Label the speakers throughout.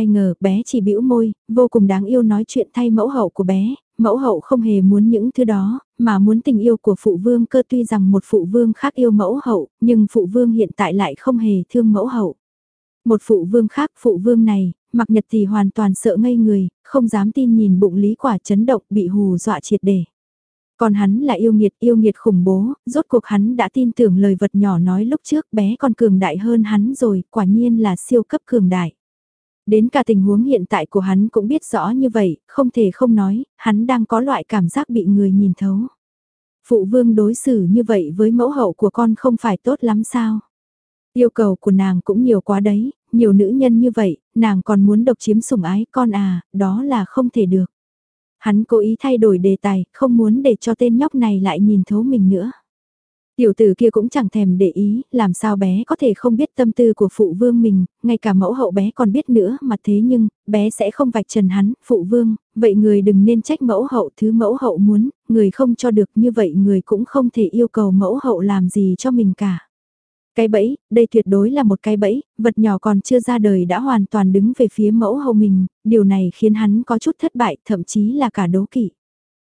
Speaker 1: Ai ngờ bé chỉ bĩu môi, vô cùng đáng yêu nói chuyện thay mẫu hậu của bé, mẫu hậu không hề muốn những thứ đó, mà muốn tình yêu của phụ vương cơ tuy rằng một phụ vương khác yêu mẫu hậu, nhưng phụ vương hiện tại lại không hề thương mẫu hậu. Một phụ vương khác, phụ vương này, mặc nhật thì hoàn toàn sợ ngây người, không dám tin nhìn bụng lý quả chấn động bị hù dọa triệt để. Còn hắn là yêu nghiệt, yêu nghiệt khủng bố, rốt cuộc hắn đã tin tưởng lời vật nhỏ nói lúc trước bé còn cường đại hơn hắn rồi, quả nhiên là siêu cấp cường đại. Đến cả tình huống hiện tại của hắn cũng biết rõ như vậy, không thể không nói, hắn đang có loại cảm giác bị người nhìn thấu. Phụ vương đối xử như vậy với mẫu hậu của con không phải tốt lắm sao? Yêu cầu của nàng cũng nhiều quá đấy, nhiều nữ nhân như vậy, nàng còn muốn độc chiếm sủng ái con à, đó là không thể được. Hắn cố ý thay đổi đề tài, không muốn để cho tên nhóc này lại nhìn thấu mình nữa. Tiểu tử kia cũng chẳng thèm để ý, làm sao bé có thể không biết tâm tư của phụ vương mình, ngay cả mẫu hậu bé còn biết nữa mà thế nhưng, bé sẽ không vạch trần hắn, phụ vương, vậy người đừng nên trách mẫu hậu thứ mẫu hậu muốn, người không cho được như vậy người cũng không thể yêu cầu mẫu hậu làm gì cho mình cả. Cái bẫy, đây tuyệt đối là một cái bẫy, vật nhỏ còn chưa ra đời đã hoàn toàn đứng về phía mẫu hậu mình, điều này khiến hắn có chút thất bại, thậm chí là cả đố kỵ.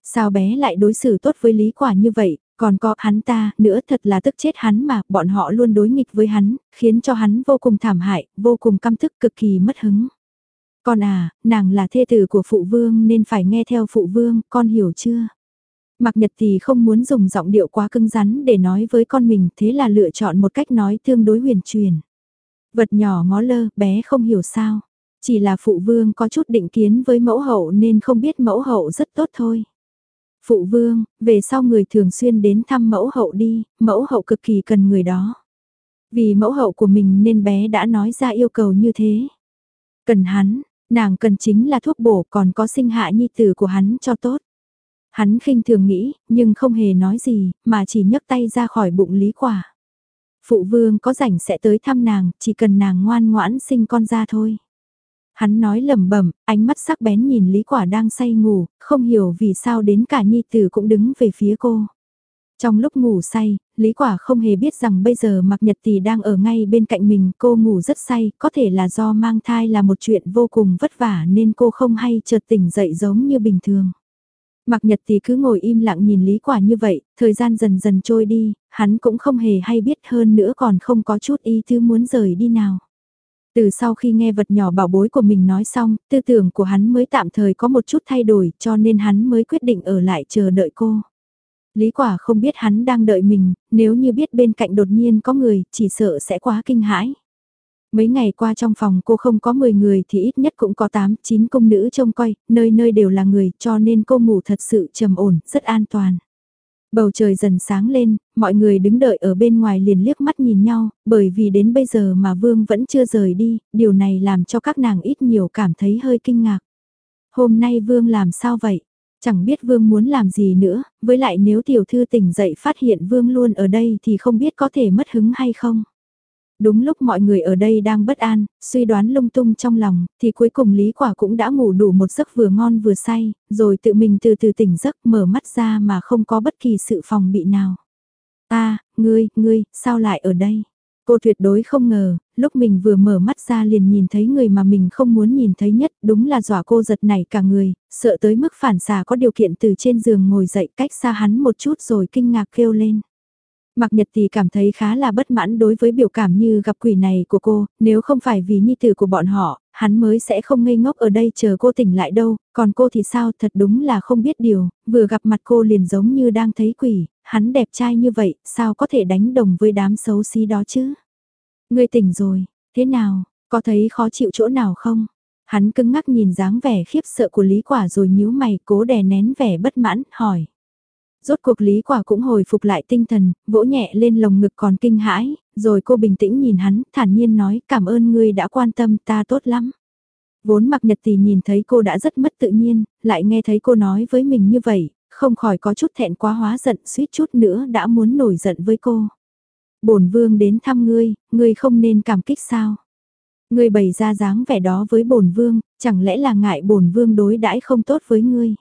Speaker 1: Sao bé lại đối xử tốt với lý quả như vậy, còn có hắn ta, nữa thật là tức chết hắn mà, bọn họ luôn đối nghịch với hắn, khiến cho hắn vô cùng thảm hại, vô cùng căm thức cực kỳ mất hứng. Con à, nàng là thê tử của phụ vương nên phải nghe theo phụ vương, con hiểu chưa? Mặc nhật thì không muốn dùng giọng điệu quá cứng rắn để nói với con mình thế là lựa chọn một cách nói tương đối huyền truyền. Vật nhỏ ngó lơ, bé không hiểu sao. Chỉ là phụ vương có chút định kiến với mẫu hậu nên không biết mẫu hậu rất tốt thôi. Phụ vương, về sau người thường xuyên đến thăm mẫu hậu đi, mẫu hậu cực kỳ cần người đó. Vì mẫu hậu của mình nên bé đã nói ra yêu cầu như thế. Cần hắn, nàng cần chính là thuốc bổ còn có sinh hạ nhi tử của hắn cho tốt. Hắn khinh thường nghĩ, nhưng không hề nói gì, mà chỉ nhấc tay ra khỏi bụng lý quả. Phụ vương có rảnh sẽ tới thăm nàng, chỉ cần nàng ngoan ngoãn sinh con ra thôi. Hắn nói lẩm bẩm, ánh mắt sắc bén nhìn Lý Quả đang say ngủ, không hiểu vì sao đến cả Nhi Tử cũng đứng về phía cô. Trong lúc ngủ say, Lý Quả không hề biết rằng bây giờ Mạc Nhật Tỷ đang ở ngay bên cạnh mình, cô ngủ rất say, có thể là do mang thai là một chuyện vô cùng vất vả nên cô không hay chợt tỉnh dậy giống như bình thường. Mạc Nhật Tỷ cứ ngồi im lặng nhìn Lý Quả như vậy, thời gian dần dần trôi đi, hắn cũng không hề hay biết hơn nữa còn không có chút ý thứ muốn rời đi nào. Từ sau khi nghe vật nhỏ bảo bối của mình nói xong, tư tưởng của hắn mới tạm thời có một chút thay đổi cho nên hắn mới quyết định ở lại chờ đợi cô. Lý quả không biết hắn đang đợi mình, nếu như biết bên cạnh đột nhiên có người, chỉ sợ sẽ quá kinh hãi. Mấy ngày qua trong phòng cô không có 10 người thì ít nhất cũng có 8, 9 công nữ trông coi, nơi nơi đều là người cho nên cô ngủ thật sự trầm ổn, rất an toàn. Bầu trời dần sáng lên, mọi người đứng đợi ở bên ngoài liền liếc mắt nhìn nhau, bởi vì đến bây giờ mà Vương vẫn chưa rời đi, điều này làm cho các nàng ít nhiều cảm thấy hơi kinh ngạc. Hôm nay Vương làm sao vậy? Chẳng biết Vương muốn làm gì nữa, với lại nếu tiểu thư tỉnh dậy phát hiện Vương luôn ở đây thì không biết có thể mất hứng hay không. Đúng lúc mọi người ở đây đang bất an, suy đoán lung tung trong lòng, thì cuối cùng Lý Quả cũng đã ngủ đủ một giấc vừa ngon vừa say, rồi tự mình từ từ tỉnh giấc mở mắt ra mà không có bất kỳ sự phòng bị nào. Ta, ngươi, ngươi, sao lại ở đây? Cô tuyệt đối không ngờ, lúc mình vừa mở mắt ra liền nhìn thấy người mà mình không muốn nhìn thấy nhất, đúng là dọa cô giật nảy cả người, sợ tới mức phản xà có điều kiện từ trên giường ngồi dậy cách xa hắn một chút rồi kinh ngạc kêu lên. Mạc Nhật thì cảm thấy khá là bất mãn đối với biểu cảm như gặp quỷ này của cô, nếu không phải vì nhi tử của bọn họ, hắn mới sẽ không ngây ngốc ở đây chờ cô tỉnh lại đâu, còn cô thì sao thật đúng là không biết điều, vừa gặp mặt cô liền giống như đang thấy quỷ, hắn đẹp trai như vậy, sao có thể đánh đồng với đám xấu xí đó chứ? Ngươi tỉnh rồi, thế nào, có thấy khó chịu chỗ nào không? Hắn cứng ngắc nhìn dáng vẻ khiếp sợ của Lý Quả rồi nhíu mày cố đè nén vẻ bất mãn, hỏi. Rốt cuộc Lý Quả cũng hồi phục lại tinh thần, vỗ nhẹ lên lồng ngực còn kinh hãi, rồi cô bình tĩnh nhìn hắn, thản nhiên nói cảm ơn ngươi đã quan tâm ta tốt lắm. Vốn mặc nhật thì nhìn thấy cô đã rất mất tự nhiên, lại nghe thấy cô nói với mình như vậy, không khỏi có chút thẹn quá hóa giận suýt chút nữa đã muốn nổi giận với cô. bổn vương đến thăm ngươi, ngươi không nên cảm kích sao. Ngươi bày ra dáng vẻ đó với bổn vương, chẳng lẽ là ngại bổn vương đối đãi không tốt với ngươi.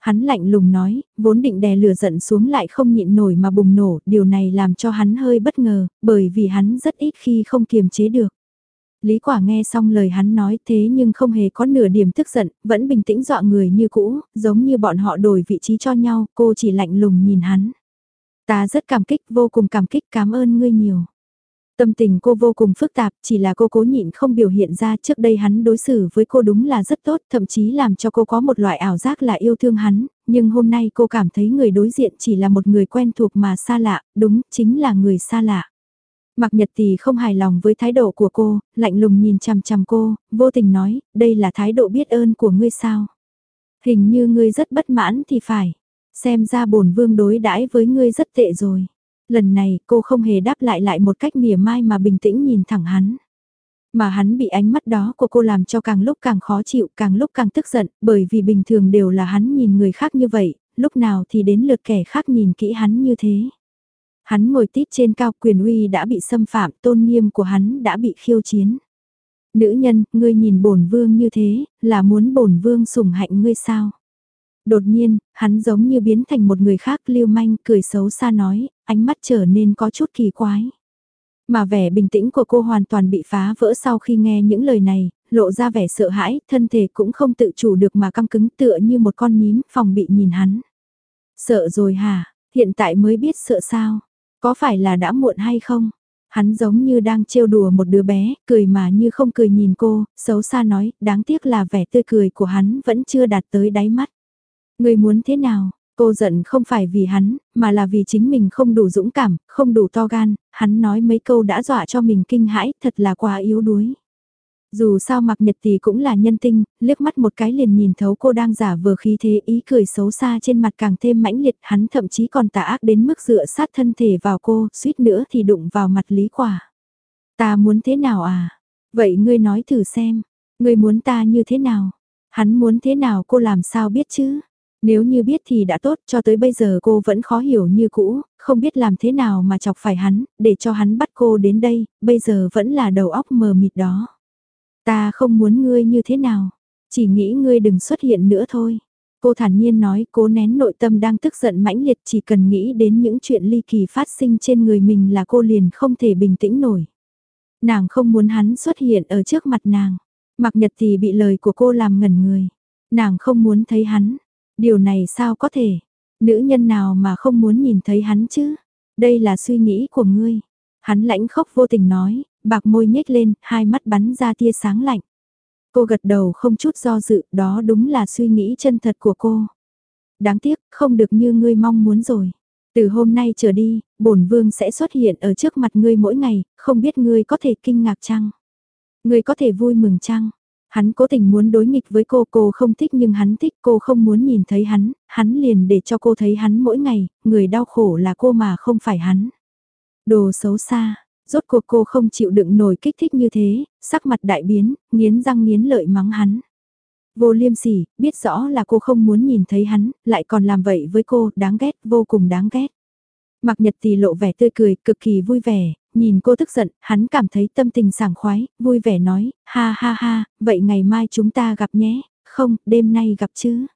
Speaker 1: Hắn lạnh lùng nói, vốn định đè lửa giận xuống lại không nhịn nổi mà bùng nổ, điều này làm cho hắn hơi bất ngờ, bởi vì hắn rất ít khi không kiềm chế được. Lý quả nghe xong lời hắn nói thế nhưng không hề có nửa điểm tức giận, vẫn bình tĩnh dọa người như cũ, giống như bọn họ đổi vị trí cho nhau, cô chỉ lạnh lùng nhìn hắn. Ta rất cảm kích, vô cùng cảm kích, cảm ơn ngươi nhiều. Tâm tình cô vô cùng phức tạp, chỉ là cô cố nhịn không biểu hiện ra trước đây hắn đối xử với cô đúng là rất tốt, thậm chí làm cho cô có một loại ảo giác là yêu thương hắn, nhưng hôm nay cô cảm thấy người đối diện chỉ là một người quen thuộc mà xa lạ, đúng, chính là người xa lạ. Mạc Nhật Tì không hài lòng với thái độ của cô, lạnh lùng nhìn chằm chằm cô, vô tình nói, đây là thái độ biết ơn của ngươi sao. Hình như ngươi rất bất mãn thì phải, xem ra bổn vương đối đãi với ngươi rất tệ rồi. Lần này cô không hề đáp lại lại một cách mỉa mai mà bình tĩnh nhìn thẳng hắn. Mà hắn bị ánh mắt đó của cô làm cho càng lúc càng khó chịu, càng lúc càng tức giận, bởi vì bình thường đều là hắn nhìn người khác như vậy, lúc nào thì đến lượt kẻ khác nhìn kỹ hắn như thế. Hắn ngồi tít trên cao quyền uy đã bị xâm phạm, tôn nghiêm của hắn đã bị khiêu chiến. Nữ nhân, ngươi nhìn bổn vương như thế, là muốn bổn vương sủng hạnh ngươi sao? Đột nhiên, hắn giống như biến thành một người khác lưu manh cười xấu xa nói, ánh mắt trở nên có chút kỳ quái. Mà vẻ bình tĩnh của cô hoàn toàn bị phá vỡ sau khi nghe những lời này, lộ ra vẻ sợ hãi, thân thể cũng không tự chủ được mà căng cứng tựa như một con nhím phòng bị nhìn hắn. Sợ rồi hả, hiện tại mới biết sợ sao, có phải là đã muộn hay không? Hắn giống như đang trêu đùa một đứa bé, cười mà như không cười nhìn cô, xấu xa nói, đáng tiếc là vẻ tươi cười của hắn vẫn chưa đạt tới đáy mắt. Người muốn thế nào? Cô giận không phải vì hắn, mà là vì chính mình không đủ dũng cảm, không đủ to gan, hắn nói mấy câu đã dọa cho mình kinh hãi, thật là quá yếu đuối. Dù sao mặc nhật thì cũng là nhân tinh, liếc mắt một cái liền nhìn thấu cô đang giả vờ khí thế ý cười xấu xa trên mặt càng thêm mãnh liệt, hắn thậm chí còn tà ác đến mức dựa sát thân thể vào cô, suýt nữa thì đụng vào mặt lý quả. Ta muốn thế nào à? Vậy ngươi nói thử xem, ngươi muốn ta như thế nào? Hắn muốn thế nào cô làm sao biết chứ? Nếu như biết thì đã tốt, cho tới bây giờ cô vẫn khó hiểu như cũ, không biết làm thế nào mà chọc phải hắn, để cho hắn bắt cô đến đây, bây giờ vẫn là đầu óc mờ mịt đó. Ta không muốn ngươi như thế nào, chỉ nghĩ ngươi đừng xuất hiện nữa thôi. Cô thản nhiên nói cố nén nội tâm đang tức giận mãnh liệt chỉ cần nghĩ đến những chuyện ly kỳ phát sinh trên người mình là cô liền không thể bình tĩnh nổi. Nàng không muốn hắn xuất hiện ở trước mặt nàng. Mặc nhật thì bị lời của cô làm ngẩn người. Nàng không muốn thấy hắn. Điều này sao có thể? Nữ nhân nào mà không muốn nhìn thấy hắn chứ? Đây là suy nghĩ của ngươi. Hắn lãnh khóc vô tình nói, bạc môi nhếch lên, hai mắt bắn ra tia sáng lạnh. Cô gật đầu không chút do dự, đó đúng là suy nghĩ chân thật của cô. Đáng tiếc, không được như ngươi mong muốn rồi. Từ hôm nay trở đi, bổn vương sẽ xuất hiện ở trước mặt ngươi mỗi ngày, không biết ngươi có thể kinh ngạc chăng? Ngươi có thể vui mừng chăng? Hắn cố tình muốn đối nghịch với cô, cô không thích nhưng hắn thích, cô không muốn nhìn thấy hắn, hắn liền để cho cô thấy hắn mỗi ngày, người đau khổ là cô mà không phải hắn. Đồ xấu xa, rốt cuộc cô không chịu đựng nổi kích thích như thế, sắc mặt đại biến, nghiến răng nghiến lợi mắng hắn. Vô liêm sỉ, biết rõ là cô không muốn nhìn thấy hắn, lại còn làm vậy với cô, đáng ghét, vô cùng đáng ghét. Mặc nhật thì lộ vẻ tươi cười, cực kỳ vui vẻ, nhìn cô tức giận, hắn cảm thấy tâm tình sảng khoái, vui vẻ nói, ha ha ha, vậy ngày mai chúng ta gặp nhé, không, đêm nay gặp chứ.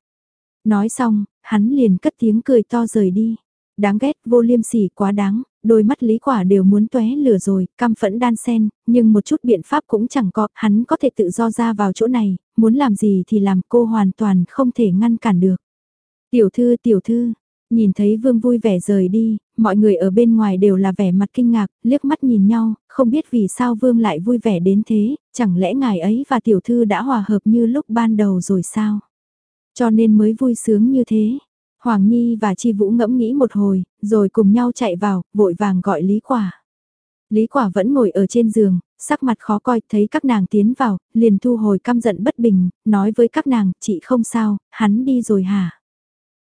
Speaker 1: Nói xong, hắn liền cất tiếng cười to rời đi. Đáng ghét, vô liêm sỉ quá đáng, đôi mắt lý quả đều muốn tóe lửa rồi, căm phẫn đan sen, nhưng một chút biện pháp cũng chẳng có, hắn có thể tự do ra vào chỗ này, muốn làm gì thì làm cô hoàn toàn không thể ngăn cản được. Tiểu thư tiểu thư, nhìn thấy vương vui vẻ rời đi, mọi người ở bên ngoài đều là vẻ mặt kinh ngạc, liếc mắt nhìn nhau, không biết vì sao vương lại vui vẻ đến thế, chẳng lẽ ngài ấy và tiểu thư đã hòa hợp như lúc ban đầu rồi sao? Cho nên mới vui sướng như thế. Hoàng Nhi và Chi Vũ ngẫm nghĩ một hồi, rồi cùng nhau chạy vào, vội vàng gọi Lý Quả. Lý Quả vẫn ngồi ở trên giường, sắc mặt khó coi, thấy các nàng tiến vào, liền thu hồi căm giận bất bình, nói với các nàng, chị không sao, hắn đi rồi hả?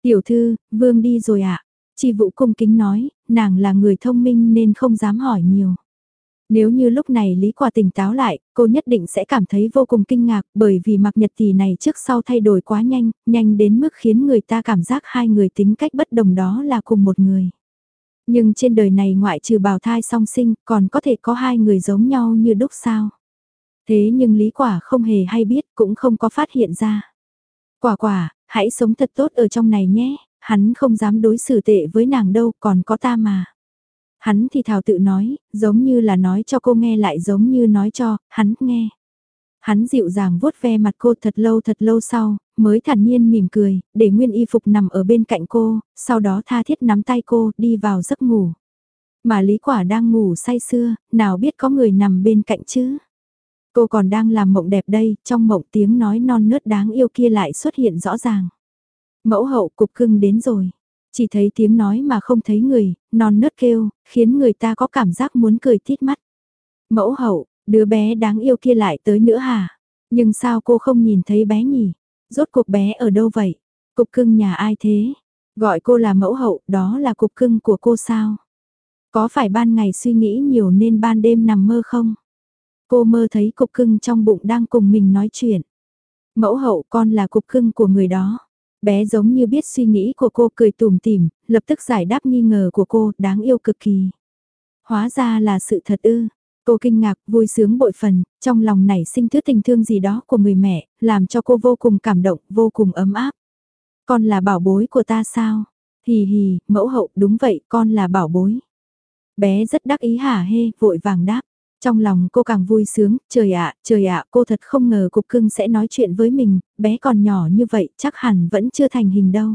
Speaker 1: Tiểu thư, Vương đi rồi ạ. À? Chi Vũ cung kính nói, nàng là người thông minh nên không dám hỏi nhiều. Nếu như lúc này Lý Quả tỉnh táo lại, cô nhất định sẽ cảm thấy vô cùng kinh ngạc bởi vì mặc nhật tỷ này trước sau thay đổi quá nhanh, nhanh đến mức khiến người ta cảm giác hai người tính cách bất đồng đó là cùng một người. Nhưng trên đời này ngoại trừ bào thai song sinh còn có thể có hai người giống nhau như đúc sao. Thế nhưng Lý Quả không hề hay biết cũng không có phát hiện ra. Quả quả, hãy sống thật tốt ở trong này nhé, hắn không dám đối xử tệ với nàng đâu còn có ta mà. Hắn thì thào tự nói, giống như là nói cho cô nghe lại giống như nói cho, hắn nghe. Hắn dịu dàng vuốt ve mặt cô thật lâu thật lâu sau, mới thản nhiên mỉm cười, để nguyên y phục nằm ở bên cạnh cô, sau đó tha thiết nắm tay cô, đi vào giấc ngủ. Mà Lý Quả đang ngủ say sưa, nào biết có người nằm bên cạnh chứ. Cô còn đang làm mộng đẹp đây, trong mộng tiếng nói non nớt đáng yêu kia lại xuất hiện rõ ràng. Mẫu hậu cục cưng đến rồi. Chỉ thấy tiếng nói mà không thấy người, non nớt kêu, khiến người ta có cảm giác muốn cười tít mắt. Mẫu hậu, đứa bé đáng yêu kia lại tới nữa hả? Nhưng sao cô không nhìn thấy bé nhỉ? Rốt cuộc bé ở đâu vậy? Cục cưng nhà ai thế? Gọi cô là mẫu hậu, đó là cục cưng của cô sao? Có phải ban ngày suy nghĩ nhiều nên ban đêm nằm mơ không? Cô mơ thấy cục cưng trong bụng đang cùng mình nói chuyện. Mẫu hậu con là cục cưng của người đó. Bé giống như biết suy nghĩ của cô cười tủm tỉm, lập tức giải đáp nghi ngờ của cô, đáng yêu cực kỳ. Hóa ra là sự thật ư. Cô kinh ngạc, vui sướng bội phần, trong lòng nảy sinh thứ tình thương gì đó của người mẹ, làm cho cô vô cùng cảm động, vô cùng ấm áp. Con là bảo bối của ta sao? Hì hì, mẫu hậu, đúng vậy, con là bảo bối. Bé rất đắc ý hả hê, vội vàng đáp. Trong lòng cô càng vui sướng, trời ạ, trời ạ, cô thật không ngờ cục cưng sẽ nói chuyện với mình, bé còn nhỏ như vậy chắc hẳn vẫn chưa thành hình đâu.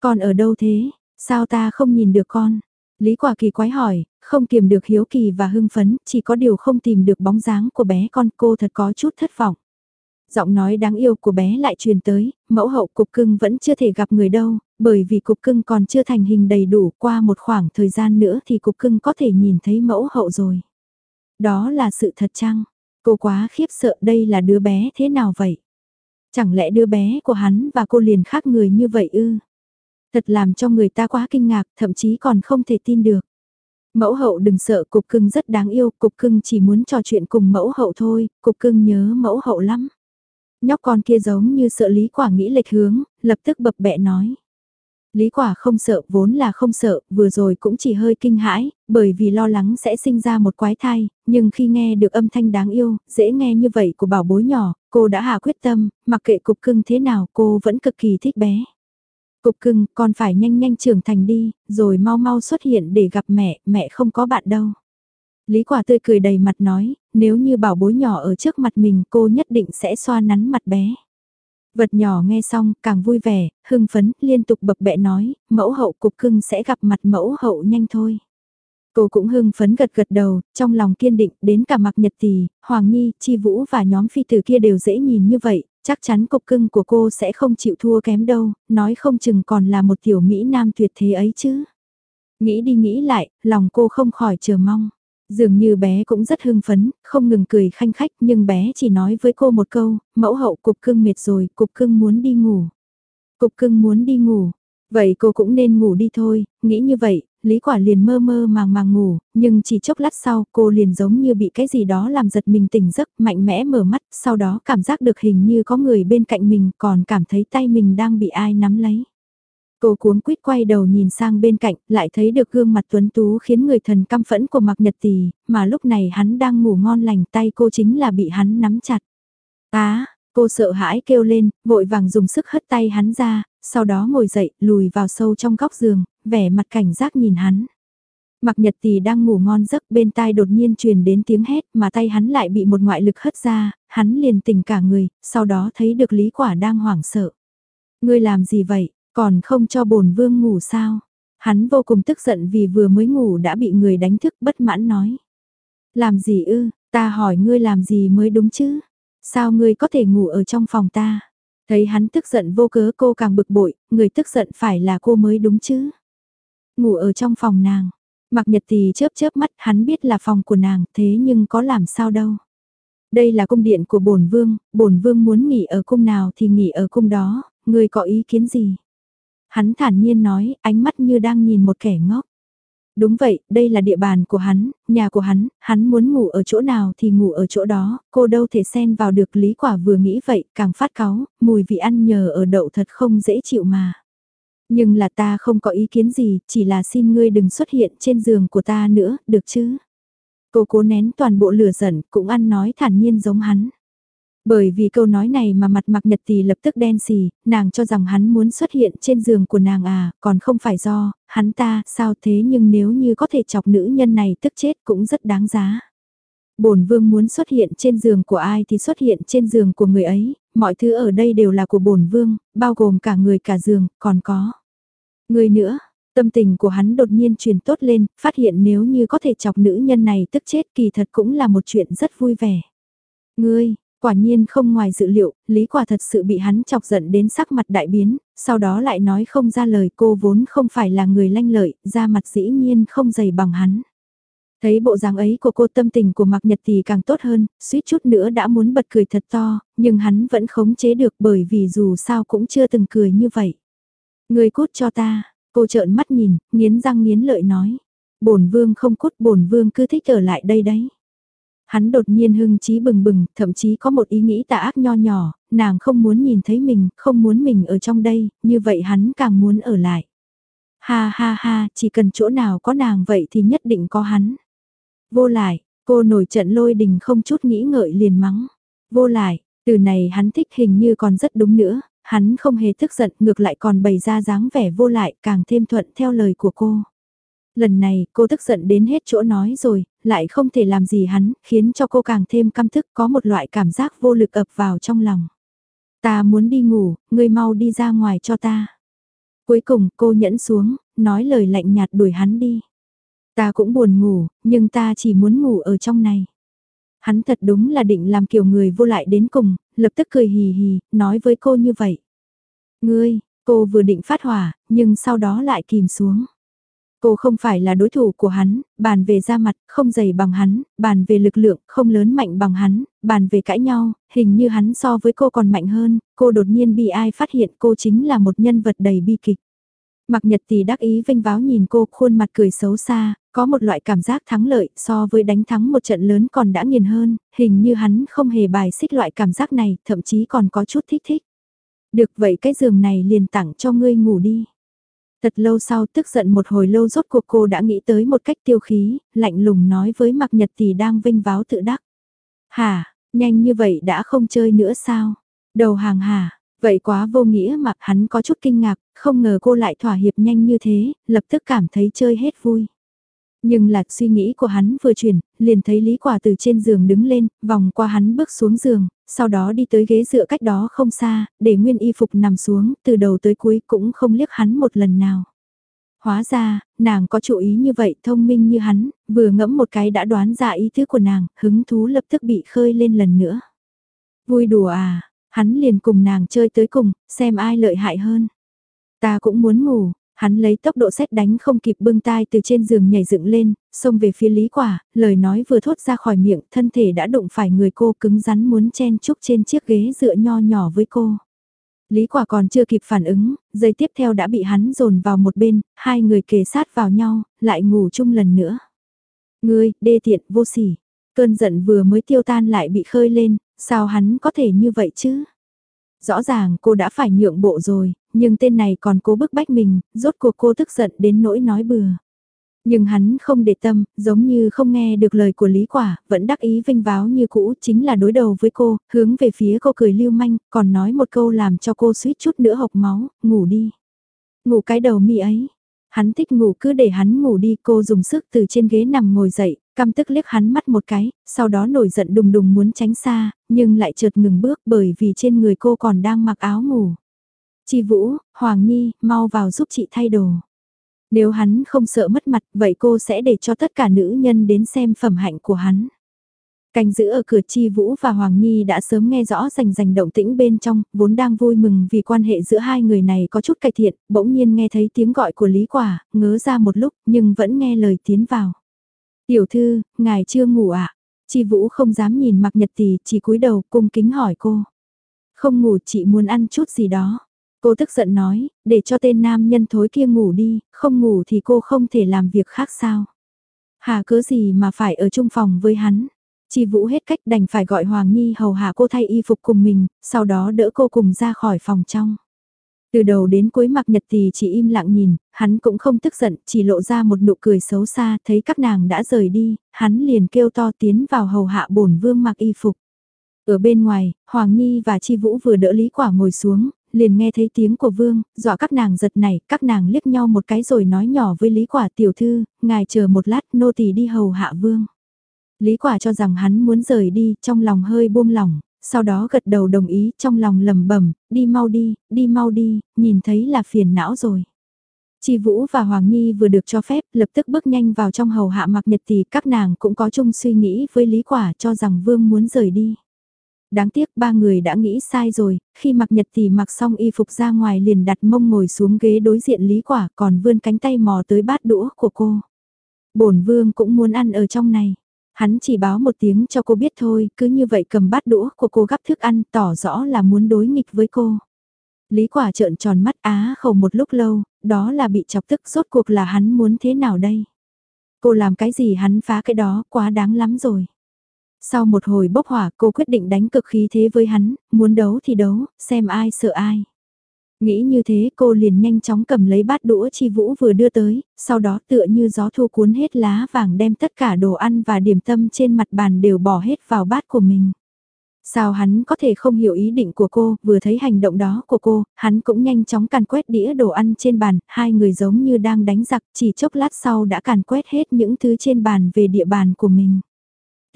Speaker 1: Con ở đâu thế, sao ta không nhìn được con? Lý quả kỳ quái hỏi, không kiềm được hiếu kỳ và hưng phấn, chỉ có điều không tìm được bóng dáng của bé con cô thật có chút thất vọng. Giọng nói đáng yêu của bé lại truyền tới, mẫu hậu cục cưng vẫn chưa thể gặp người đâu, bởi vì cục cưng còn chưa thành hình đầy đủ qua một khoảng thời gian nữa thì cục cưng có thể nhìn thấy mẫu hậu rồi. Đó là sự thật chăng? Cô quá khiếp sợ đây là đứa bé thế nào vậy? Chẳng lẽ đứa bé của hắn và cô liền khác người như vậy ư? Thật làm cho người ta quá kinh ngạc, thậm chí còn không thể tin được. Mẫu hậu đừng sợ cục cưng rất đáng yêu, cục cưng chỉ muốn trò chuyện cùng mẫu hậu thôi, cục cưng nhớ mẫu hậu lắm. Nhóc con kia giống như sợ lý quả nghĩ lệch hướng, lập tức bập bẹ nói. Lý quả không sợ, vốn là không sợ, vừa rồi cũng chỉ hơi kinh hãi, bởi vì lo lắng sẽ sinh ra một quái thai, nhưng khi nghe được âm thanh đáng yêu, dễ nghe như vậy của bảo bối nhỏ, cô đã hạ quyết tâm, mặc kệ cục cưng thế nào cô vẫn cực kỳ thích bé. Cục cưng, con phải nhanh nhanh trưởng thành đi, rồi mau mau xuất hiện để gặp mẹ, mẹ không có bạn đâu. Lý quả tươi cười đầy mặt nói, nếu như bảo bối nhỏ ở trước mặt mình cô nhất định sẽ xoa nắn mặt bé. Vật nhỏ nghe xong, càng vui vẻ, hưng phấn, liên tục bập bẹ nói, mẫu hậu cục cưng sẽ gặp mặt mẫu hậu nhanh thôi. Cô cũng hưng phấn gật gật đầu, trong lòng kiên định, đến cả mặc nhật tỷ, Hoàng Nhi, Chi Vũ và nhóm phi tử kia đều dễ nhìn như vậy, chắc chắn cục cưng của cô sẽ không chịu thua kém đâu, nói không chừng còn là một tiểu Mỹ Nam tuyệt thế ấy chứ. Nghĩ đi nghĩ lại, lòng cô không khỏi chờ mong. Dường như bé cũng rất hưng phấn, không ngừng cười khanh khách nhưng bé chỉ nói với cô một câu, mẫu hậu cục cưng mệt rồi, cục cưng muốn đi ngủ. Cục cưng muốn đi ngủ, vậy cô cũng nên ngủ đi thôi, nghĩ như vậy, Lý Quả liền mơ mơ màng màng ngủ, nhưng chỉ chốc lát sau cô liền giống như bị cái gì đó làm giật mình tỉnh giấc mạnh mẽ mở mắt, sau đó cảm giác được hình như có người bên cạnh mình còn cảm thấy tay mình đang bị ai nắm lấy. Cô cuống quýt quay đầu nhìn sang bên cạnh, lại thấy được gương mặt tuấn tú khiến người thần căm phẫn của Mạc Nhật Tì, mà lúc này hắn đang ngủ ngon lành tay cô chính là bị hắn nắm chặt. Á, cô sợ hãi kêu lên, vội vàng dùng sức hất tay hắn ra, sau đó ngồi dậy, lùi vào sâu trong góc giường, vẻ mặt cảnh giác nhìn hắn. Mạc Nhật Tì đang ngủ ngon giấc bên tai đột nhiên truyền đến tiếng hét mà tay hắn lại bị một ngoại lực hất ra, hắn liền tỉnh cả người, sau đó thấy được Lý Quả đang hoảng sợ. Ngươi làm gì vậy? Còn không cho bổn vương ngủ sao? Hắn vô cùng tức giận vì vừa mới ngủ đã bị người đánh thức bất mãn nói. Làm gì ư, ta hỏi ngươi làm gì mới đúng chứ? Sao ngươi có thể ngủ ở trong phòng ta? Thấy hắn tức giận vô cớ cô càng bực bội, người tức giận phải là cô mới đúng chứ? Ngủ ở trong phòng nàng. Mặc nhật thì chớp chớp mắt hắn biết là phòng của nàng thế nhưng có làm sao đâu. Đây là cung điện của bổn vương, bổn vương muốn nghỉ ở cung nào thì nghỉ ở cung đó, ngươi có ý kiến gì? Hắn thản nhiên nói, ánh mắt như đang nhìn một kẻ ngốc. Đúng vậy, đây là địa bàn của hắn, nhà của hắn, hắn muốn ngủ ở chỗ nào thì ngủ ở chỗ đó, cô đâu thể xen vào được lý quả vừa nghĩ vậy, càng phát cáu, mùi vị ăn nhờ ở đậu thật không dễ chịu mà. Nhưng là ta không có ý kiến gì, chỉ là xin ngươi đừng xuất hiện trên giường của ta nữa, được chứ? Cô cố nén toàn bộ lửa giận, cũng ăn nói thản nhiên giống hắn. Bởi vì câu nói này mà mặt mặc nhật tỷ lập tức đen xì, nàng cho rằng hắn muốn xuất hiện trên giường của nàng à, còn không phải do, hắn ta, sao thế nhưng nếu như có thể chọc nữ nhân này tức chết cũng rất đáng giá. bổn vương muốn xuất hiện trên giường của ai thì xuất hiện trên giường của người ấy, mọi thứ ở đây đều là của bổn vương, bao gồm cả người cả giường, còn có. Người nữa, tâm tình của hắn đột nhiên truyền tốt lên, phát hiện nếu như có thể chọc nữ nhân này tức chết kỳ thật cũng là một chuyện rất vui vẻ. Ngươi, Quả nhiên không ngoài dự liệu, Lý Quả thật sự bị hắn chọc giận đến sắc mặt đại biến, sau đó lại nói không ra lời cô vốn không phải là người lanh lợi, ra mặt dĩ nhiên không dày bằng hắn. Thấy bộ dáng ấy của cô tâm tình của Mạc Nhật thì càng tốt hơn, suýt chút nữa đã muốn bật cười thật to, nhưng hắn vẫn khống chế được bởi vì dù sao cũng chưa từng cười như vậy. Người cút cho ta, cô trợn mắt nhìn, nghiến răng nghiến lợi nói. bổn vương không cút bổn vương cứ thích ở lại đây đấy. Hắn đột nhiên hưng trí bừng bừng, thậm chí có một ý nghĩ tà ác nho nhỏ, nàng không muốn nhìn thấy mình, không muốn mình ở trong đây, như vậy hắn càng muốn ở lại. Ha ha ha, chỉ cần chỗ nào có nàng vậy thì nhất định có hắn. Vô lại, cô nổi trận lôi đình không chút nghĩ ngợi liền mắng. Vô lại, từ này hắn thích hình như còn rất đúng nữa, hắn không hề tức giận ngược lại còn bày ra dáng vẻ vô lại càng thêm thuận theo lời của cô. Lần này cô tức giận đến hết chỗ nói rồi, lại không thể làm gì hắn, khiến cho cô càng thêm căm thức có một loại cảm giác vô lực ập vào trong lòng. Ta muốn đi ngủ, ngươi mau đi ra ngoài cho ta. Cuối cùng cô nhẫn xuống, nói lời lạnh nhạt đuổi hắn đi. Ta cũng buồn ngủ, nhưng ta chỉ muốn ngủ ở trong này. Hắn thật đúng là định làm kiểu người vô lại đến cùng, lập tức cười hì hì, nói với cô như vậy. Ngươi, cô vừa định phát hỏa, nhưng sau đó lại kìm xuống. Cô không phải là đối thủ của hắn, bàn về da mặt, không dày bằng hắn, bàn về lực lượng, không lớn mạnh bằng hắn, bàn về cãi nhau, hình như hắn so với cô còn mạnh hơn, cô đột nhiên bị ai phát hiện cô chính là một nhân vật đầy bi kịch. Mặc nhật thì đắc ý vinh váo nhìn cô khuôn mặt cười xấu xa, có một loại cảm giác thắng lợi so với đánh thắng một trận lớn còn đã nghiền hơn, hình như hắn không hề bài xích loại cảm giác này, thậm chí còn có chút thích thích. Được vậy cái giường này liền tặng cho ngươi ngủ đi. Thật lâu sau tức giận một hồi lâu rốt cuộc cô đã nghĩ tới một cách tiêu khí, lạnh lùng nói với Mạc Nhật thì đang vinh váo tự đắc. hà nhanh như vậy đã không chơi nữa sao? Đầu hàng hà Vậy quá vô nghĩa mà hắn có chút kinh ngạc, không ngờ cô lại thỏa hiệp nhanh như thế, lập tức cảm thấy chơi hết vui. Nhưng là suy nghĩ của hắn vừa chuyển, liền thấy Lý Quả từ trên giường đứng lên, vòng qua hắn bước xuống giường, sau đó đi tới ghế dựa cách đó không xa, để nguyên y phục nằm xuống, từ đầu tới cuối cũng không liếc hắn một lần nào. Hóa ra, nàng có chủ ý như vậy thông minh như hắn, vừa ngẫm một cái đã đoán ra ý tứ của nàng, hứng thú lập tức bị khơi lên lần nữa. Vui đùa à, hắn liền cùng nàng chơi tới cùng, xem ai lợi hại hơn. Ta cũng muốn ngủ, Hắn lấy tốc độ xét đánh không kịp bưng tai từ trên giường nhảy dựng lên, xông về phía Lý Quả, lời nói vừa thốt ra khỏi miệng, thân thể đã đụng phải người cô cứng rắn muốn chen chúc trên chiếc ghế dựa nho nhỏ với cô. Lý Quả còn chưa kịp phản ứng, giây tiếp theo đã bị hắn dồn vào một bên, hai người kề sát vào nhau, lại ngủ chung lần nữa. Ngươi, đê tiện, vô sỉ. Cơn giận vừa mới tiêu tan lại bị khơi lên, sao hắn có thể như vậy chứ? Rõ ràng cô đã phải nhượng bộ rồi, nhưng tên này còn cố bức bách mình, rốt cuộc cô tức giận đến nỗi nói bừa. Nhưng hắn không để tâm, giống như không nghe được lời của Lý Quả, vẫn đắc ý vinh váo như cũ, chính là đối đầu với cô, hướng về phía cô cười lưu manh, còn nói một câu làm cho cô suýt chút nữa hộc máu, ngủ đi. Ngủ cái đầu mi ấy. Hắn thích ngủ cứ để hắn ngủ đi, cô dùng sức từ trên ghế nằm ngồi dậy, căm tức liếc hắn mắt một cái, sau đó nổi giận đùng đùng muốn tránh xa, nhưng lại chợt ngừng bước bởi vì trên người cô còn đang mặc áo ngủ. Chi Vũ, Hoàng Nhi, mau vào giúp chị thay đồ. Nếu hắn không sợ mất mặt, vậy cô sẽ để cho tất cả nữ nhân đến xem phẩm hạnh của hắn. Canh giữ ở cửa Chi Vũ và Hoàng Nhi đã sớm nghe rõ rành rành động tĩnh bên trong, vốn đang vui mừng vì quan hệ giữa hai người này có chút cải thiện, bỗng nhiên nghe thấy tiếng gọi của Lý Quả, ngớ ra một lúc, nhưng vẫn nghe lời tiến vào. Tiểu thư, ngài chưa ngủ ạ? À? Chi Vũ không dám nhìn mặc nhật tỷ, chỉ cúi đầu cung kính hỏi cô. Không ngủ chị muốn ăn chút gì đó. Cô tức giận nói, để cho tên nam nhân thối kia ngủ đi, không ngủ thì cô không thể làm việc khác sao. Hà cớ gì mà phải ở chung phòng với hắn. Chi Vũ hết cách đành phải gọi Hoàng Nhi hầu hạ cô thay y phục cùng mình, sau đó đỡ cô cùng ra khỏi phòng trong. Từ đầu đến cuối mặc nhật thì chỉ im lặng nhìn, hắn cũng không tức giận, chỉ lộ ra một nụ cười xấu xa, thấy các nàng đã rời đi, hắn liền kêu to tiến vào hầu hạ bổn vương mặc y phục. Ở bên ngoài, Hoàng Nhi và Chi Vũ vừa đỡ Lý Quả ngồi xuống, liền nghe thấy tiếng của Vương, dọa các nàng giật nảy, các nàng liếc nhau một cái rồi nói nhỏ với Lý Quả tiểu thư, ngài chờ một lát nô tỳ đi hầu hạ Vương. Lý Quả cho rằng hắn muốn rời đi, trong lòng hơi buông lỏng, sau đó gật đầu đồng ý, trong lòng lầm bẩm, đi mau đi, đi mau đi, nhìn thấy là phiền não rồi. Chi Vũ và Hoàng Nhi vừa được cho phép, lập tức bước nhanh vào trong hầu hạ mặc nhật thì các nàng cũng có chung suy nghĩ với Lý Quả cho rằng Vương muốn rời đi. Đáng tiếc ba người đã nghĩ sai rồi, khi mặc nhật thì mặc xong y phục ra ngoài liền đặt mông ngồi xuống ghế đối diện Lý Quả còn vươn cánh tay mò tới bát đũa của cô. bổn Vương cũng muốn ăn ở trong này. Hắn chỉ báo một tiếng cho cô biết thôi, cứ như vậy cầm bát đũa của cô gắp thức ăn tỏ rõ là muốn đối nghịch với cô. Lý quả trợn tròn mắt á khẩu một lúc lâu, đó là bị chọc tức rốt cuộc là hắn muốn thế nào đây? Cô làm cái gì hắn phá cái đó quá đáng lắm rồi. Sau một hồi bốc hỏa cô quyết định đánh cực khí thế với hắn, muốn đấu thì đấu, xem ai sợ ai. Nghĩ như thế cô liền nhanh chóng cầm lấy bát đũa chi vũ vừa đưa tới, sau đó tựa như gió thu cuốn hết lá vàng đem tất cả đồ ăn và điểm tâm trên mặt bàn đều bỏ hết vào bát của mình. Sao hắn có thể không hiểu ý định của cô, vừa thấy hành động đó của cô, hắn cũng nhanh chóng càn quét đĩa đồ ăn trên bàn, hai người giống như đang đánh giặc, chỉ chốc lát sau đã càn quét hết những thứ trên bàn về địa bàn của mình.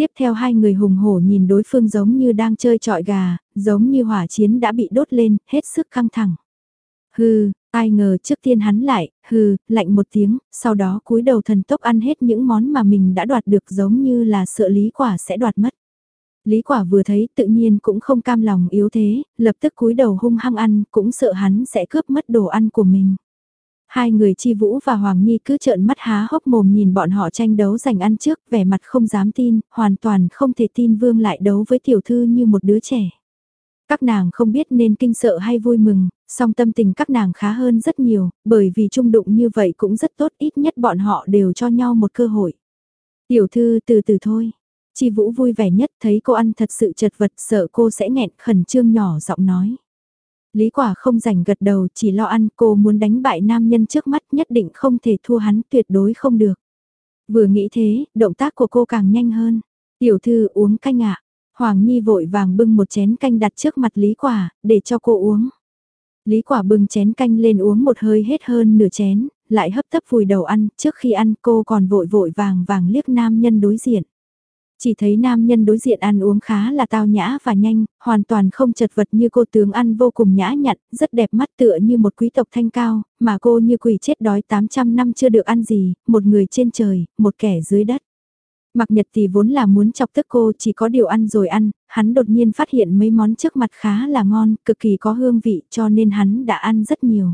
Speaker 1: Tiếp theo hai người hùng hổ nhìn đối phương giống như đang chơi trọi gà, giống như hỏa chiến đã bị đốt lên, hết sức căng thẳng. Hừ, ai ngờ trước tiên hắn lại, hừ, lạnh một tiếng, sau đó cúi đầu thần tốc ăn hết những món mà mình đã đoạt được giống như là sợ lý quả sẽ đoạt mất. Lý quả vừa thấy tự nhiên cũng không cam lòng yếu thế, lập tức cúi đầu hung hăng ăn, cũng sợ hắn sẽ cướp mất đồ ăn của mình. Hai người Chi Vũ và Hoàng Nhi cứ trợn mắt há hốc mồm nhìn bọn họ tranh đấu giành ăn trước, vẻ mặt không dám tin, hoàn toàn không thể tin Vương lại đấu với tiểu thư như một đứa trẻ. Các nàng không biết nên kinh sợ hay vui mừng, song tâm tình các nàng khá hơn rất nhiều, bởi vì chung đụng như vậy cũng rất tốt, ít nhất bọn họ đều cho nhau một cơ hội. Tiểu thư từ từ thôi. Chi Vũ vui vẻ nhất thấy cô ăn thật sự chật vật sợ cô sẽ nghẹn khẩn trương nhỏ giọng nói. Lý quả không rảnh gật đầu chỉ lo ăn cô muốn đánh bại nam nhân trước mắt nhất định không thể thua hắn tuyệt đối không được. Vừa nghĩ thế, động tác của cô càng nhanh hơn. Tiểu thư uống canh ạ. Hoàng Nhi vội vàng bưng một chén canh đặt trước mặt Lý quả, để cho cô uống. Lý quả bưng chén canh lên uống một hơi hết hơn nửa chén, lại hấp tấp vùi đầu ăn, trước khi ăn cô còn vội vội vàng vàng liếc nam nhân đối diện. Chỉ thấy nam nhân đối diện ăn uống khá là tao nhã và nhanh, hoàn toàn không chật vật như cô tướng ăn vô cùng nhã nhặn, rất đẹp mắt tựa như một quý tộc thanh cao, mà cô như quỷ chết đói 800 năm chưa được ăn gì, một người trên trời, một kẻ dưới đất. Mặc nhật thì vốn là muốn chọc tức cô chỉ có điều ăn rồi ăn, hắn đột nhiên phát hiện mấy món trước mặt khá là ngon, cực kỳ có hương vị cho nên hắn đã ăn rất nhiều.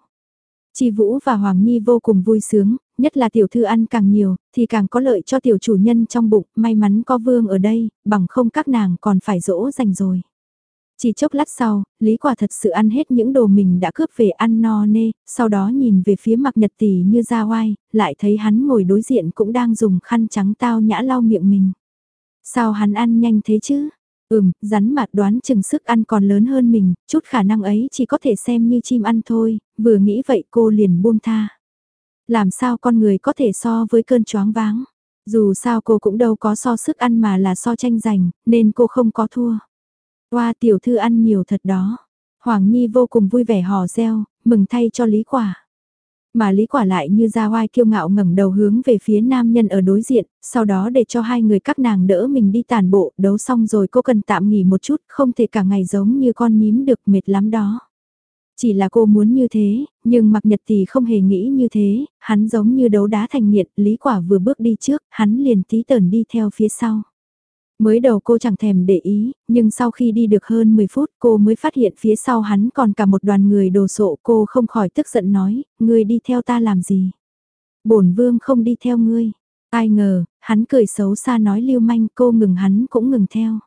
Speaker 1: Chi Vũ và Hoàng Nhi vô cùng vui sướng, nhất là tiểu thư ăn càng nhiều, thì càng có lợi cho tiểu chủ nhân trong bụng, may mắn có vương ở đây, bằng không các nàng còn phải dỗ dành rồi. Chỉ chốc lát sau, Lý Quả thật sự ăn hết những đồ mình đã cướp về ăn no nê, sau đó nhìn về phía mặc nhật tỷ như ra oai, lại thấy hắn ngồi đối diện cũng đang dùng khăn trắng tao nhã lau miệng mình. Sao hắn ăn nhanh thế chứ? Ừm, rắn mặt đoán chừng sức ăn còn lớn hơn mình, chút khả năng ấy chỉ có thể xem như chim ăn thôi, vừa nghĩ vậy cô liền buông tha. Làm sao con người có thể so với cơn choáng váng? Dù sao cô cũng đâu có so sức ăn mà là so tranh giành, nên cô không có thua. Hoa tiểu thư ăn nhiều thật đó. Hoàng Nhi vô cùng vui vẻ hò reo, mừng thay cho Lý Quả. Mà Lý Quả lại như ra oai kiêu ngạo ngẩng đầu hướng về phía nam nhân ở đối diện, sau đó để cho hai người các nàng đỡ mình đi tàn bộ, đấu xong rồi cô cần tạm nghỉ một chút, không thể cả ngày giống như con nhím được mệt lắm đó. Chỉ là cô muốn như thế, nhưng mặc nhật thì không hề nghĩ như thế, hắn giống như đấu đá thành nghiện, Lý Quả vừa bước đi trước, hắn liền tí tởn đi theo phía sau. Mới đầu cô chẳng thèm để ý, nhưng sau khi đi được hơn 10 phút cô mới phát hiện phía sau hắn còn cả một đoàn người đồ sộ cô không khỏi tức giận nói, ngươi đi theo ta làm gì? bổn vương không đi theo ngươi. Ai ngờ, hắn cười xấu xa nói lưu manh cô ngừng hắn cũng ngừng theo.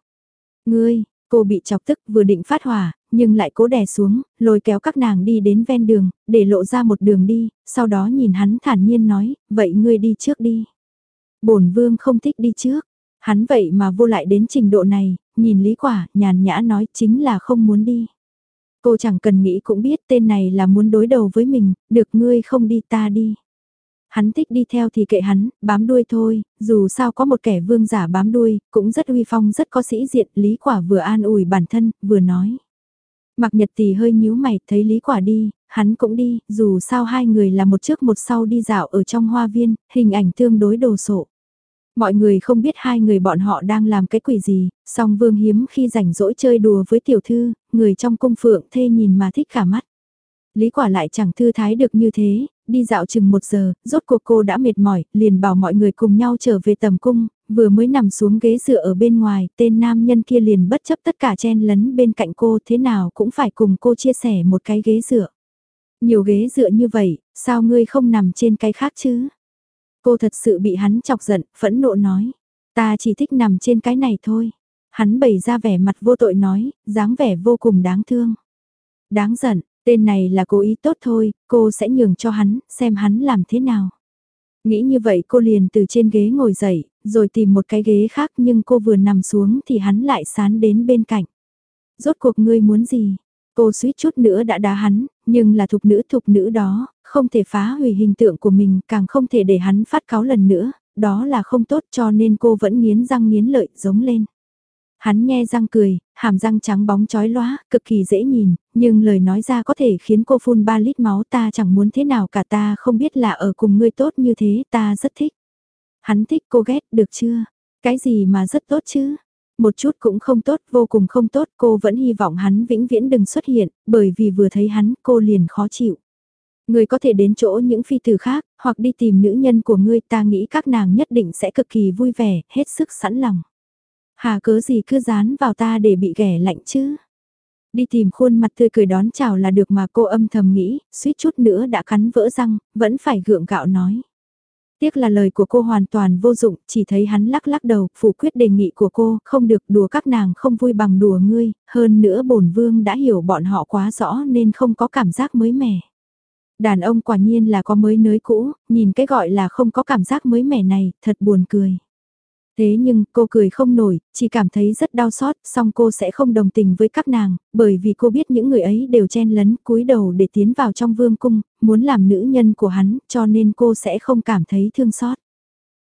Speaker 1: Ngươi, cô bị chọc tức vừa định phát hỏa, nhưng lại cố đè xuống, lôi kéo các nàng đi đến ven đường, để lộ ra một đường đi, sau đó nhìn hắn thản nhiên nói, vậy ngươi đi trước đi. bổn vương không thích đi trước, Hắn vậy mà vô lại đến trình độ này, nhìn Lý Quả, nhàn nhã nói chính là không muốn đi. Cô chẳng cần nghĩ cũng biết tên này là muốn đối đầu với mình, được ngươi không đi ta đi. Hắn thích đi theo thì kệ hắn, bám đuôi thôi, dù sao có một kẻ vương giả bám đuôi, cũng rất uy phong rất có sĩ diện, Lý Quả vừa an ủi bản thân, vừa nói. Mặc nhật tỷ hơi nhíu mày, thấy Lý Quả đi, hắn cũng đi, dù sao hai người là một trước một sau đi dạo ở trong hoa viên, hình ảnh tương đối đồ sộ. Mọi người không biết hai người bọn họ đang làm cái quỷ gì, song vương hiếm khi rảnh rỗi chơi đùa với tiểu thư, người trong cung phượng thê nhìn mà thích cả mắt. Lý quả lại chẳng thư thái được như thế, đi dạo chừng một giờ, rốt cuộc cô đã mệt mỏi, liền bảo mọi người cùng nhau trở về tầm cung, vừa mới nằm xuống ghế dựa ở bên ngoài, tên nam nhân kia liền bất chấp tất cả chen lấn bên cạnh cô thế nào cũng phải cùng cô chia sẻ một cái ghế dựa. Nhiều ghế dựa như vậy, sao ngươi không nằm trên cái khác chứ? Cô thật sự bị hắn chọc giận, phẫn nộ nói. Ta chỉ thích nằm trên cái này thôi. Hắn bày ra vẻ mặt vô tội nói, dáng vẻ vô cùng đáng thương. Đáng giận, tên này là cố ý tốt thôi, cô sẽ nhường cho hắn, xem hắn làm thế nào. Nghĩ như vậy cô liền từ trên ghế ngồi dậy, rồi tìm một cái ghế khác nhưng cô vừa nằm xuống thì hắn lại sán đến bên cạnh. Rốt cuộc ngươi muốn gì? Cô suýt chút nữa đã đá hắn, nhưng là thục nữ thục nữ đó, không thể phá hủy hình tượng của mình, càng không thể để hắn phát cáo lần nữa, đó là không tốt cho nên cô vẫn nghiến răng nghiến lợi giống lên. Hắn nghe răng cười, hàm răng trắng bóng chói lóa, cực kỳ dễ nhìn, nhưng lời nói ra có thể khiến cô phun 3 lít máu ta chẳng muốn thế nào cả ta không biết là ở cùng ngươi tốt như thế ta rất thích. Hắn thích cô ghét được chưa? Cái gì mà rất tốt chứ? Một chút cũng không tốt, vô cùng không tốt, cô vẫn hy vọng hắn vĩnh viễn đừng xuất hiện, bởi vì vừa thấy hắn cô liền khó chịu. Ngươi có thể đến chỗ những phi tử khác, hoặc đi tìm nữ nhân của ngươi ta nghĩ các nàng nhất định sẽ cực kỳ vui vẻ, hết sức sẵn lòng. Hà cớ gì cứ dán vào ta để bị ghẻ lạnh chứ? Đi tìm khuôn mặt tươi cười đón chào là được mà cô âm thầm nghĩ, suýt chút nữa đã cắn vỡ răng, vẫn phải gượng gạo nói. Tiếc là lời của cô hoàn toàn vô dụng, chỉ thấy hắn lắc lắc đầu, phủ quyết đề nghị của cô, không được đùa các nàng không vui bằng đùa ngươi, hơn nữa bổn vương đã hiểu bọn họ quá rõ nên không có cảm giác mới mẻ. Đàn ông quả nhiên là có mới nới cũ, nhìn cái gọi là không có cảm giác mới mẻ này, thật buồn cười. Thế nhưng cô cười không nổi, chỉ cảm thấy rất đau xót, song cô sẽ không đồng tình với các nàng, bởi vì cô biết những người ấy đều chen lấn cúi đầu để tiến vào trong vương cung, muốn làm nữ nhân của hắn, cho nên cô sẽ không cảm thấy thương xót.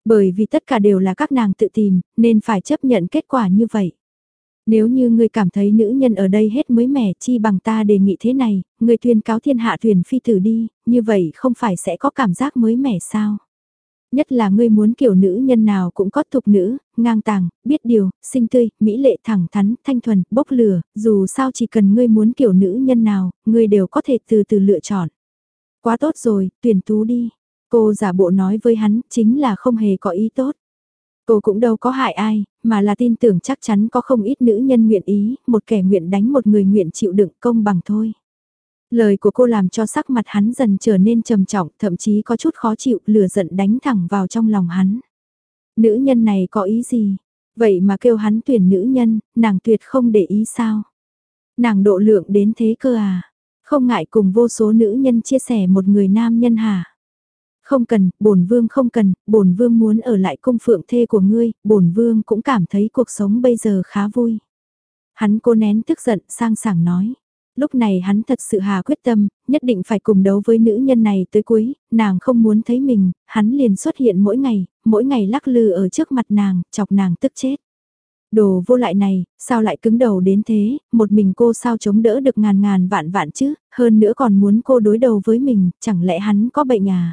Speaker 1: Bởi vì tất cả đều là các nàng tự tìm, nên phải chấp nhận kết quả như vậy. Nếu như ngươi cảm thấy nữ nhân ở đây hết mới mẻ chi bằng ta đề nghị thế này, ngươi tuyên cáo thiên hạ thuyền phi tử đi, như vậy không phải sẽ có cảm giác mới mẻ sao? Nhất là ngươi muốn kiểu nữ nhân nào cũng có thục nữ, ngang tàng, biết điều, xinh tươi, mỹ lệ thẳng thắn, thanh thuần, bốc lửa, dù sao chỉ cần ngươi muốn kiểu nữ nhân nào, ngươi đều có thể từ từ lựa chọn. Quá tốt rồi, tuyển tú đi. Cô giả bộ nói với hắn, chính là không hề có ý tốt. Cô cũng đâu có hại ai, mà là tin tưởng chắc chắn có không ít nữ nhân nguyện ý, một kẻ nguyện đánh một người nguyện chịu đựng công bằng thôi. Lời của cô làm cho sắc mặt hắn dần trở nên trầm trọng, thậm chí có chút khó chịu, lửa giận đánh thẳng vào trong lòng hắn. Nữ nhân này có ý gì? Vậy mà kêu hắn tuyển nữ nhân, nàng tuyệt không để ý sao? Nàng độ lượng đến thế cơ à? Không ngại cùng vô số nữ nhân chia sẻ một người nam nhân hả? Không cần, bổn vương không cần, bổn vương muốn ở lại cung phượng thê của ngươi, bổn vương cũng cảm thấy cuộc sống bây giờ khá vui. Hắn cố nén tức giận sang sảng nói lúc này hắn thật sự hà quyết tâm, nhất định phải cùng đấu với nữ nhân này tới cuối, nàng không muốn thấy mình, hắn liền xuất hiện mỗi ngày, mỗi ngày lắc lư ở trước mặt nàng, chọc nàng tức chết. Đồ vô lại này, sao lại cứng đầu đến thế, một mình cô sao chống đỡ được ngàn ngàn vạn vạn chứ, hơn nữa còn muốn cô đối đầu với mình, chẳng lẽ hắn có bệnh à?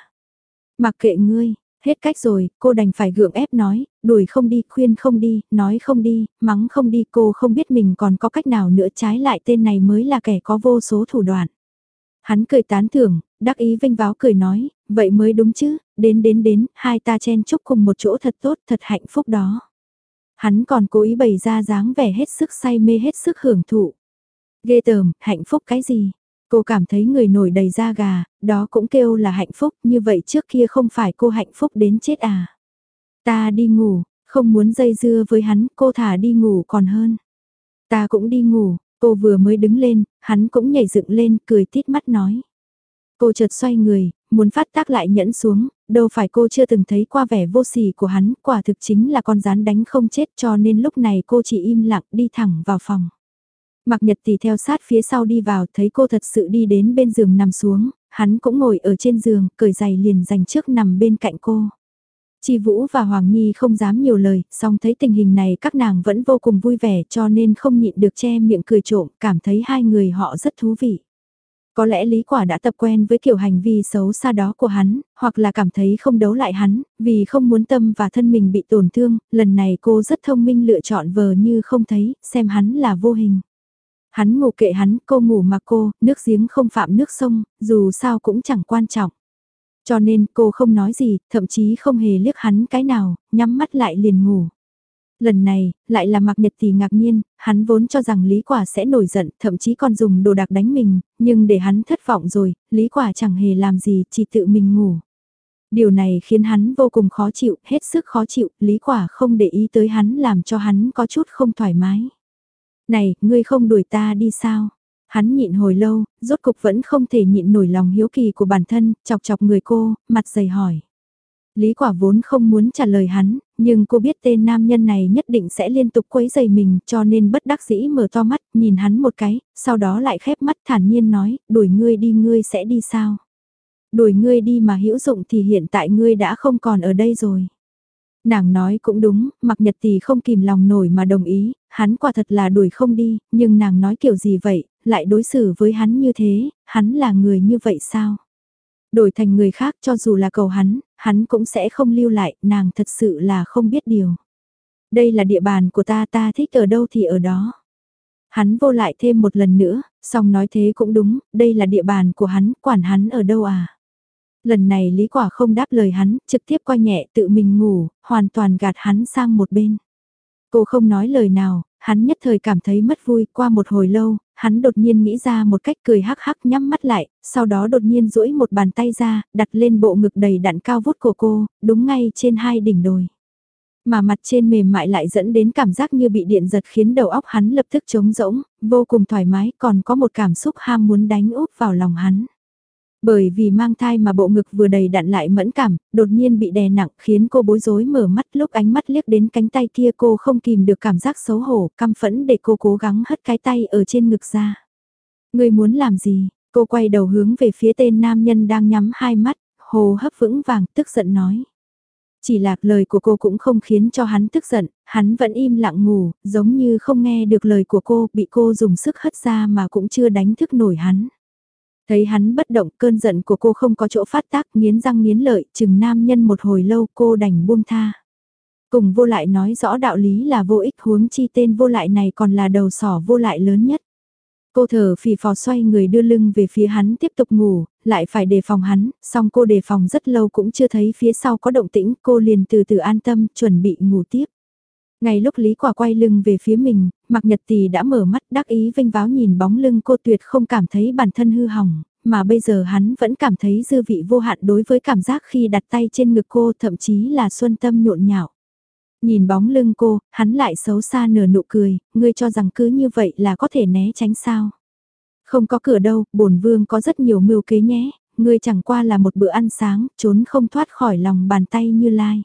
Speaker 1: Mặc kệ ngươi, Hết cách rồi, cô đành phải gượng ép nói, đuổi không đi, khuyên không đi, nói không đi, mắng không đi, cô không biết mình còn có cách nào nữa trái lại tên này mới là kẻ có vô số thủ đoạn. Hắn cười tán thưởng, đắc ý vinh váo cười nói, vậy mới đúng chứ, đến đến đến, hai ta chen chúc cùng một chỗ thật tốt, thật hạnh phúc đó. Hắn còn cố ý bày ra dáng vẻ hết sức say mê hết sức hưởng thụ. Ghê tởm, hạnh phúc cái gì? Cô cảm thấy người nổi đầy da gà, đó cũng kêu là hạnh phúc, như vậy trước kia không phải cô hạnh phúc đến chết à. Ta đi ngủ, không muốn dây dưa với hắn, cô thả đi ngủ còn hơn. Ta cũng đi ngủ, cô vừa mới đứng lên, hắn cũng nhảy dựng lên, cười tít mắt nói. Cô chợt xoay người, muốn phát tác lại nhẫn xuống, đâu phải cô chưa từng thấy qua vẻ vô sỉ của hắn, quả thực chính là con rán đánh không chết cho nên lúc này cô chỉ im lặng đi thẳng vào phòng. Mặc nhật thì theo sát phía sau đi vào thấy cô thật sự đi đến bên giường nằm xuống, hắn cũng ngồi ở trên giường, cởi giày liền dành trước nằm bên cạnh cô. Chi Vũ và Hoàng Nhi không dám nhiều lời, song thấy tình hình này các nàng vẫn vô cùng vui vẻ cho nên không nhịn được che miệng cười trộm, cảm thấy hai người họ rất thú vị. Có lẽ Lý Quả đã tập quen với kiểu hành vi xấu xa đó của hắn, hoặc là cảm thấy không đấu lại hắn, vì không muốn tâm và thân mình bị tổn thương, lần này cô rất thông minh lựa chọn vờ như không thấy, xem hắn là vô hình. Hắn ngủ kệ hắn, cô ngủ mà cô, nước giếng không phạm nước sông, dù sao cũng chẳng quan trọng. Cho nên cô không nói gì, thậm chí không hề liếc hắn cái nào, nhắm mắt lại liền ngủ. Lần này, lại là mặc nhật thì ngạc nhiên, hắn vốn cho rằng Lý Quả sẽ nổi giận, thậm chí còn dùng đồ đạc đánh mình, nhưng để hắn thất vọng rồi, Lý Quả chẳng hề làm gì, chỉ tự mình ngủ. Điều này khiến hắn vô cùng khó chịu, hết sức khó chịu, Lý Quả không để ý tới hắn làm cho hắn có chút không thoải mái. Này, ngươi không đuổi ta đi sao? Hắn nhịn hồi lâu, rốt cục vẫn không thể nhịn nổi lòng hiếu kỳ của bản thân, chọc chọc người cô, mặt dày hỏi. Lý quả vốn không muốn trả lời hắn, nhưng cô biết tên nam nhân này nhất định sẽ liên tục quấy giày mình cho nên bất đắc dĩ mở to mắt, nhìn hắn một cái, sau đó lại khép mắt thản nhiên nói, đuổi ngươi đi ngươi sẽ đi sao? Đuổi ngươi đi mà hữu dụng thì hiện tại ngươi đã không còn ở đây rồi. Nàng nói cũng đúng, mặc nhật thì không kìm lòng nổi mà đồng ý, hắn quả thật là đuổi không đi, nhưng nàng nói kiểu gì vậy, lại đối xử với hắn như thế, hắn là người như vậy sao? Đổi thành người khác cho dù là cầu hắn, hắn cũng sẽ không lưu lại, nàng thật sự là không biết điều. Đây là địa bàn của ta ta thích ở đâu thì ở đó. Hắn vô lại thêm một lần nữa, song nói thế cũng đúng, đây là địa bàn của hắn, quản hắn ở đâu à? Lần này Lý Quả không đáp lời hắn, trực tiếp coi nhẹ tự mình ngủ, hoàn toàn gạt hắn sang một bên. Cô không nói lời nào, hắn nhất thời cảm thấy mất vui, qua một hồi lâu, hắn đột nhiên nghĩ ra một cách cười hắc hắc nhắm mắt lại, sau đó đột nhiên duỗi một bàn tay ra, đặt lên bộ ngực đầy đặn cao vút của cô, đúng ngay trên hai đỉnh đồi. Mà mặt trên mềm mại lại dẫn đến cảm giác như bị điện giật khiến đầu óc hắn lập tức trống rỗng, vô cùng thoải mái, còn có một cảm xúc ham muốn đánh úp vào lòng hắn. Bởi vì mang thai mà bộ ngực vừa đầy đặn lại mẫn cảm, đột nhiên bị đè nặng khiến cô bối rối mở mắt lúc ánh mắt liếc đến cánh tay kia cô không kìm được cảm giác xấu hổ, căm phẫn để cô cố gắng hất cái tay ở trên ngực ra. Người muốn làm gì? Cô quay đầu hướng về phía tên nam nhân đang nhắm hai mắt, hồ hấp vững vàng, tức giận nói. Chỉ lạc lời của cô cũng không khiến cho hắn tức giận, hắn vẫn im lặng ngủ, giống như không nghe được lời của cô, bị cô dùng sức hất ra mà cũng chưa đánh thức nổi hắn. Thấy hắn bất động cơn giận của cô không có chỗ phát tác nghiến răng nghiến lợi chừng nam nhân một hồi lâu cô đành buông tha. Cùng vô lại nói rõ đạo lý là vô ích huống chi tên vô lại này còn là đầu sỏ vô lại lớn nhất. Cô thở phì phò xoay người đưa lưng về phía hắn tiếp tục ngủ, lại phải đề phòng hắn, song cô đề phòng rất lâu cũng chưa thấy phía sau có động tĩnh, cô liền từ từ an tâm, chuẩn bị ngủ tiếp. Ngay lúc Lý Quả quay lưng về phía mình, Mạc Nhật Tì đã mở mắt đắc ý vinh váo nhìn bóng lưng cô tuyệt không cảm thấy bản thân hư hỏng, mà bây giờ hắn vẫn cảm thấy dư vị vô hạn đối với cảm giác khi đặt tay trên ngực cô thậm chí là xuân tâm nhộn nhạo. Nhìn bóng lưng cô, hắn lại xấu xa nở nụ cười, ngươi cho rằng cứ như vậy là có thể né tránh sao. Không có cửa đâu, bổn vương có rất nhiều mưu kế nhé, ngươi chẳng qua là một bữa ăn sáng, trốn không thoát khỏi lòng bàn tay như lai.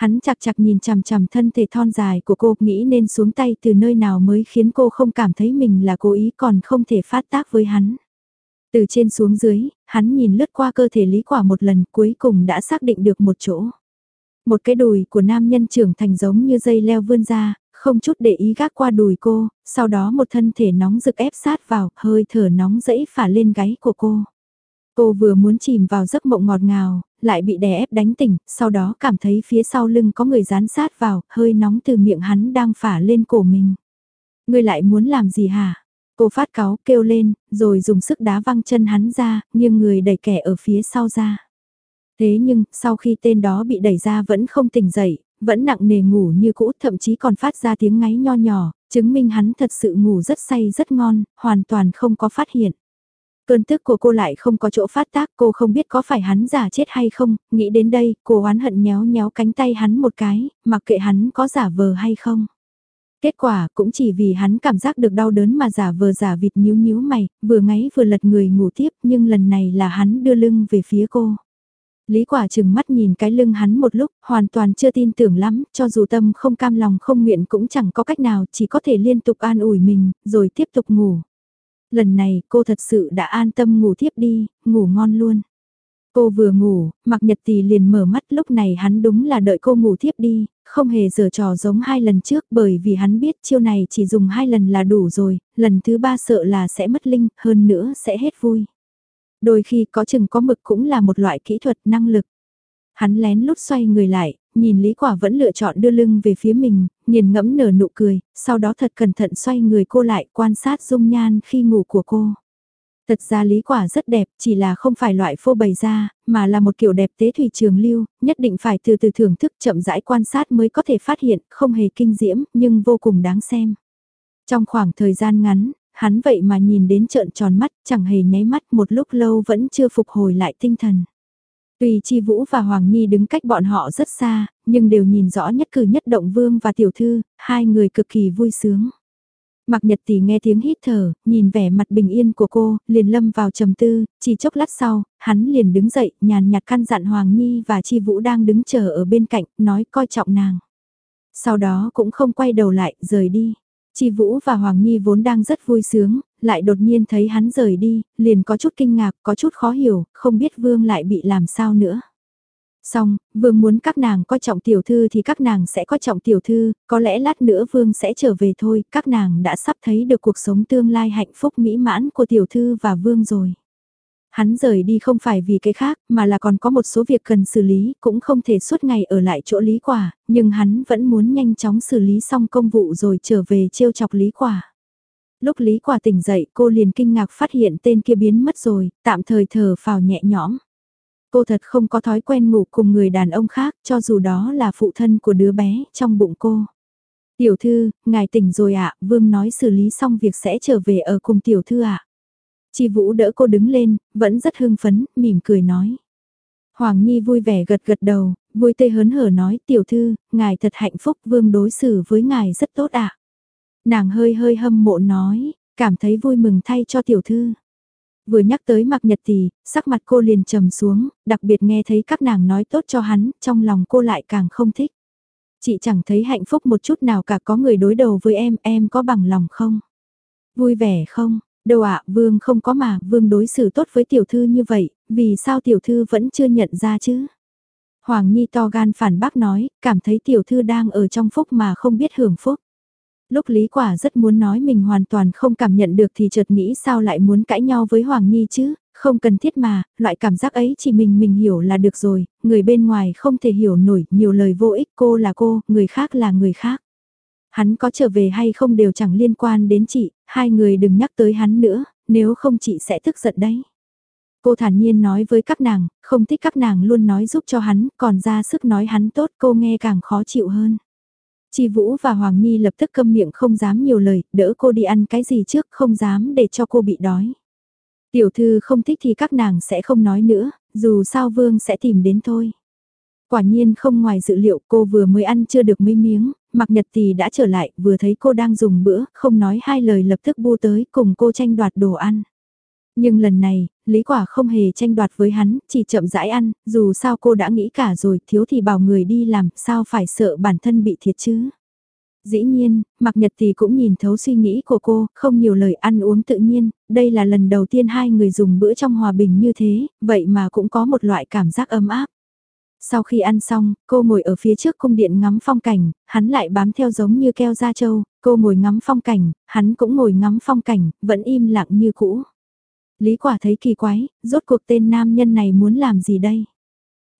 Speaker 1: Hắn chặt chặt nhìn chằm chằm thân thể thon dài của cô, nghĩ nên xuống tay từ nơi nào mới khiến cô không cảm thấy mình là cố ý còn không thể phát tác với hắn. Từ trên xuống dưới, hắn nhìn lướt qua cơ thể Lý Quả một lần cuối cùng đã xác định được một chỗ. Một cái đùi của nam nhân trưởng thành giống như dây leo vươn ra, không chút để ý gác qua đùi cô, sau đó một thân thể nóng rực ép sát vào, hơi thở nóng dẫy phả lên gáy của cô. Cô vừa muốn chìm vào giấc mộng ngọt ngào, lại bị đè ép đánh tỉnh, sau đó cảm thấy phía sau lưng có người dán sát vào, hơi nóng từ miệng hắn đang phả lên cổ mình. Ngươi lại muốn làm gì hả? Cô phát cáo kêu lên, rồi dùng sức đá văng chân hắn ra, nhưng người đẩy kẻ ở phía sau ra. Thế nhưng, sau khi tên đó bị đẩy ra vẫn không tỉnh dậy, vẫn nặng nề ngủ như cũ, thậm chí còn phát ra tiếng ngáy nho nhỏ, chứng minh hắn thật sự ngủ rất say rất ngon, hoàn toàn không có phát hiện. Cơn tức của cô lại không có chỗ phát tác, cô không biết có phải hắn giả chết hay không, nghĩ đến đây, cô oán hận nhéo nhéo cánh tay hắn một cái, mặc kệ hắn có giả vờ hay không. Kết quả cũng chỉ vì hắn cảm giác được đau đớn mà giả vờ giả vịt nhíu nhíu mày, vừa ngáy vừa lật người ngủ tiếp nhưng lần này là hắn đưa lưng về phía cô. Lý quả chừng mắt nhìn cái lưng hắn một lúc, hoàn toàn chưa tin tưởng lắm, cho dù tâm không cam lòng không nguyện cũng chẳng có cách nào, chỉ có thể liên tục an ủi mình, rồi tiếp tục ngủ. Lần này cô thật sự đã an tâm ngủ thiếp đi, ngủ ngon luôn. Cô vừa ngủ, mặc nhật tì liền mở mắt lúc này hắn đúng là đợi cô ngủ thiếp đi, không hề giở trò giống hai lần trước bởi vì hắn biết chiêu này chỉ dùng hai lần là đủ rồi, lần thứ ba sợ là sẽ mất linh, hơn nữa sẽ hết vui. Đôi khi có chừng có mực cũng là một loại kỹ thuật năng lực. Hắn lén lút xoay người lại, nhìn Lý Quả vẫn lựa chọn đưa lưng về phía mình, nhìn ngẫm nở nụ cười, sau đó thật cẩn thận xoay người cô lại quan sát dung nhan khi ngủ của cô. Thật ra lý quả rất đẹp, chỉ là không phải loại phô bày ra, mà là một kiểu đẹp tế thủy trường lưu, nhất định phải từ từ thưởng thức chậm rãi quan sát mới có thể phát hiện, không hề kinh diễm, nhưng vô cùng đáng xem. Trong khoảng thời gian ngắn, hắn vậy mà nhìn đến trợn tròn mắt, chẳng hề nháy mắt một lúc lâu vẫn chưa phục hồi lại tinh thần. Tuy Chi Vũ và Hoàng Nhi đứng cách bọn họ rất xa, nhưng đều nhìn rõ nhất cử nhất động Vương và Tiểu Thư, hai người cực kỳ vui sướng. Mạc Nhật Tỷ nghe tiếng hít thở, nhìn vẻ mặt bình yên của cô, liền lâm vào trầm tư, chỉ chốc lát sau, hắn liền đứng dậy, nhàn nhạt căn dặn Hoàng Nhi và Chi Vũ đang đứng chờ ở bên cạnh, nói coi trọng nàng. Sau đó cũng không quay đầu lại, rời đi. Chi Vũ và Hoàng Nhi vốn đang rất vui sướng, lại đột nhiên thấy hắn rời đi, liền có chút kinh ngạc, có chút khó hiểu, không biết Vương lại bị làm sao nữa. Xong, Vương muốn các nàng có trọng tiểu thư thì các nàng sẽ có trọng tiểu thư, có lẽ lát nữa Vương sẽ trở về thôi, các nàng đã sắp thấy được cuộc sống tương lai hạnh phúc mỹ mãn của tiểu thư và Vương rồi. Hắn rời đi không phải vì cái khác, mà là còn có một số việc cần xử lý, cũng không thể suốt ngày ở lại chỗ lý quả, nhưng hắn vẫn muốn nhanh chóng xử lý xong công vụ rồi trở về trêu chọc lý quả. Lúc lý quả tỉnh dậy cô liền kinh ngạc phát hiện tên kia biến mất rồi, tạm thời thở phào nhẹ nhõm. Cô thật không có thói quen ngủ cùng người đàn ông khác, cho dù đó là phụ thân của đứa bé trong bụng cô. Tiểu thư, ngài tỉnh rồi ạ, Vương nói xử lý xong việc sẽ trở về ở cùng tiểu thư ạ. Chi Vũ đỡ cô đứng lên, vẫn rất hưng phấn, mỉm cười nói. Hoàng Nhi vui vẻ gật gật đầu, vui tê hớn hở nói tiểu thư, ngài thật hạnh phúc vương đối xử với ngài rất tốt ạ. Nàng hơi hơi hâm mộ nói, cảm thấy vui mừng thay cho tiểu thư. Vừa nhắc tới mặc nhật thì, sắc mặt cô liền trầm xuống, đặc biệt nghe thấy các nàng nói tốt cho hắn, trong lòng cô lại càng không thích. Chị chẳng thấy hạnh phúc một chút nào cả có người đối đầu với em, em có bằng lòng không? Vui vẻ không? Đâu ạ, Vương không có mà, Vương đối xử tốt với tiểu thư như vậy, vì sao tiểu thư vẫn chưa nhận ra chứ? Hoàng Nhi to gan phản bác nói, cảm thấy tiểu thư đang ở trong phúc mà không biết hưởng phúc. Lúc Lý Quả rất muốn nói mình hoàn toàn không cảm nhận được thì chợt nghĩ sao lại muốn cãi nhau với Hoàng Nhi chứ, không cần thiết mà, loại cảm giác ấy chỉ mình mình hiểu là được rồi, người bên ngoài không thể hiểu nổi, nhiều lời vô ích cô là cô, người khác là người khác. Hắn có trở về hay không đều chẳng liên quan đến chị, hai người đừng nhắc tới hắn nữa, nếu không chị sẽ tức giận đấy. Cô thản nhiên nói với các nàng, không thích các nàng luôn nói giúp cho hắn, còn ra sức nói hắn tốt cô nghe càng khó chịu hơn. Chi Vũ và Hoàng Nhi lập tức câm miệng không dám nhiều lời, đỡ cô đi ăn cái gì trước không dám để cho cô bị đói. Tiểu thư không thích thì các nàng sẽ không nói nữa, dù sao Vương sẽ tìm đến thôi. Quả nhiên không ngoài dự liệu cô vừa mới ăn chưa được mấy miếng, mặc nhật thì đã trở lại, vừa thấy cô đang dùng bữa, không nói hai lời lập tức bu tới cùng cô tranh đoạt đồ ăn. Nhưng lần này, Lý Quả không hề tranh đoạt với hắn, chỉ chậm rãi ăn, dù sao cô đã nghĩ cả rồi, thiếu thì bảo người đi làm, sao phải sợ bản thân bị thiệt chứ. Dĩ nhiên, Mạc Nhật thì cũng nhìn thấu suy nghĩ của cô, không nhiều lời ăn uống tự nhiên, đây là lần đầu tiên hai người dùng bữa trong hòa bình như thế, vậy mà cũng có một loại cảm giác ấm áp. Sau khi ăn xong, cô ngồi ở phía trước cung điện ngắm phong cảnh, hắn lại bám theo giống như keo da trâu, cô ngồi ngắm phong cảnh, hắn cũng ngồi ngắm phong cảnh, vẫn im lặng như cũ. Lý quả thấy kỳ quái, rốt cuộc tên nam nhân này muốn làm gì đây?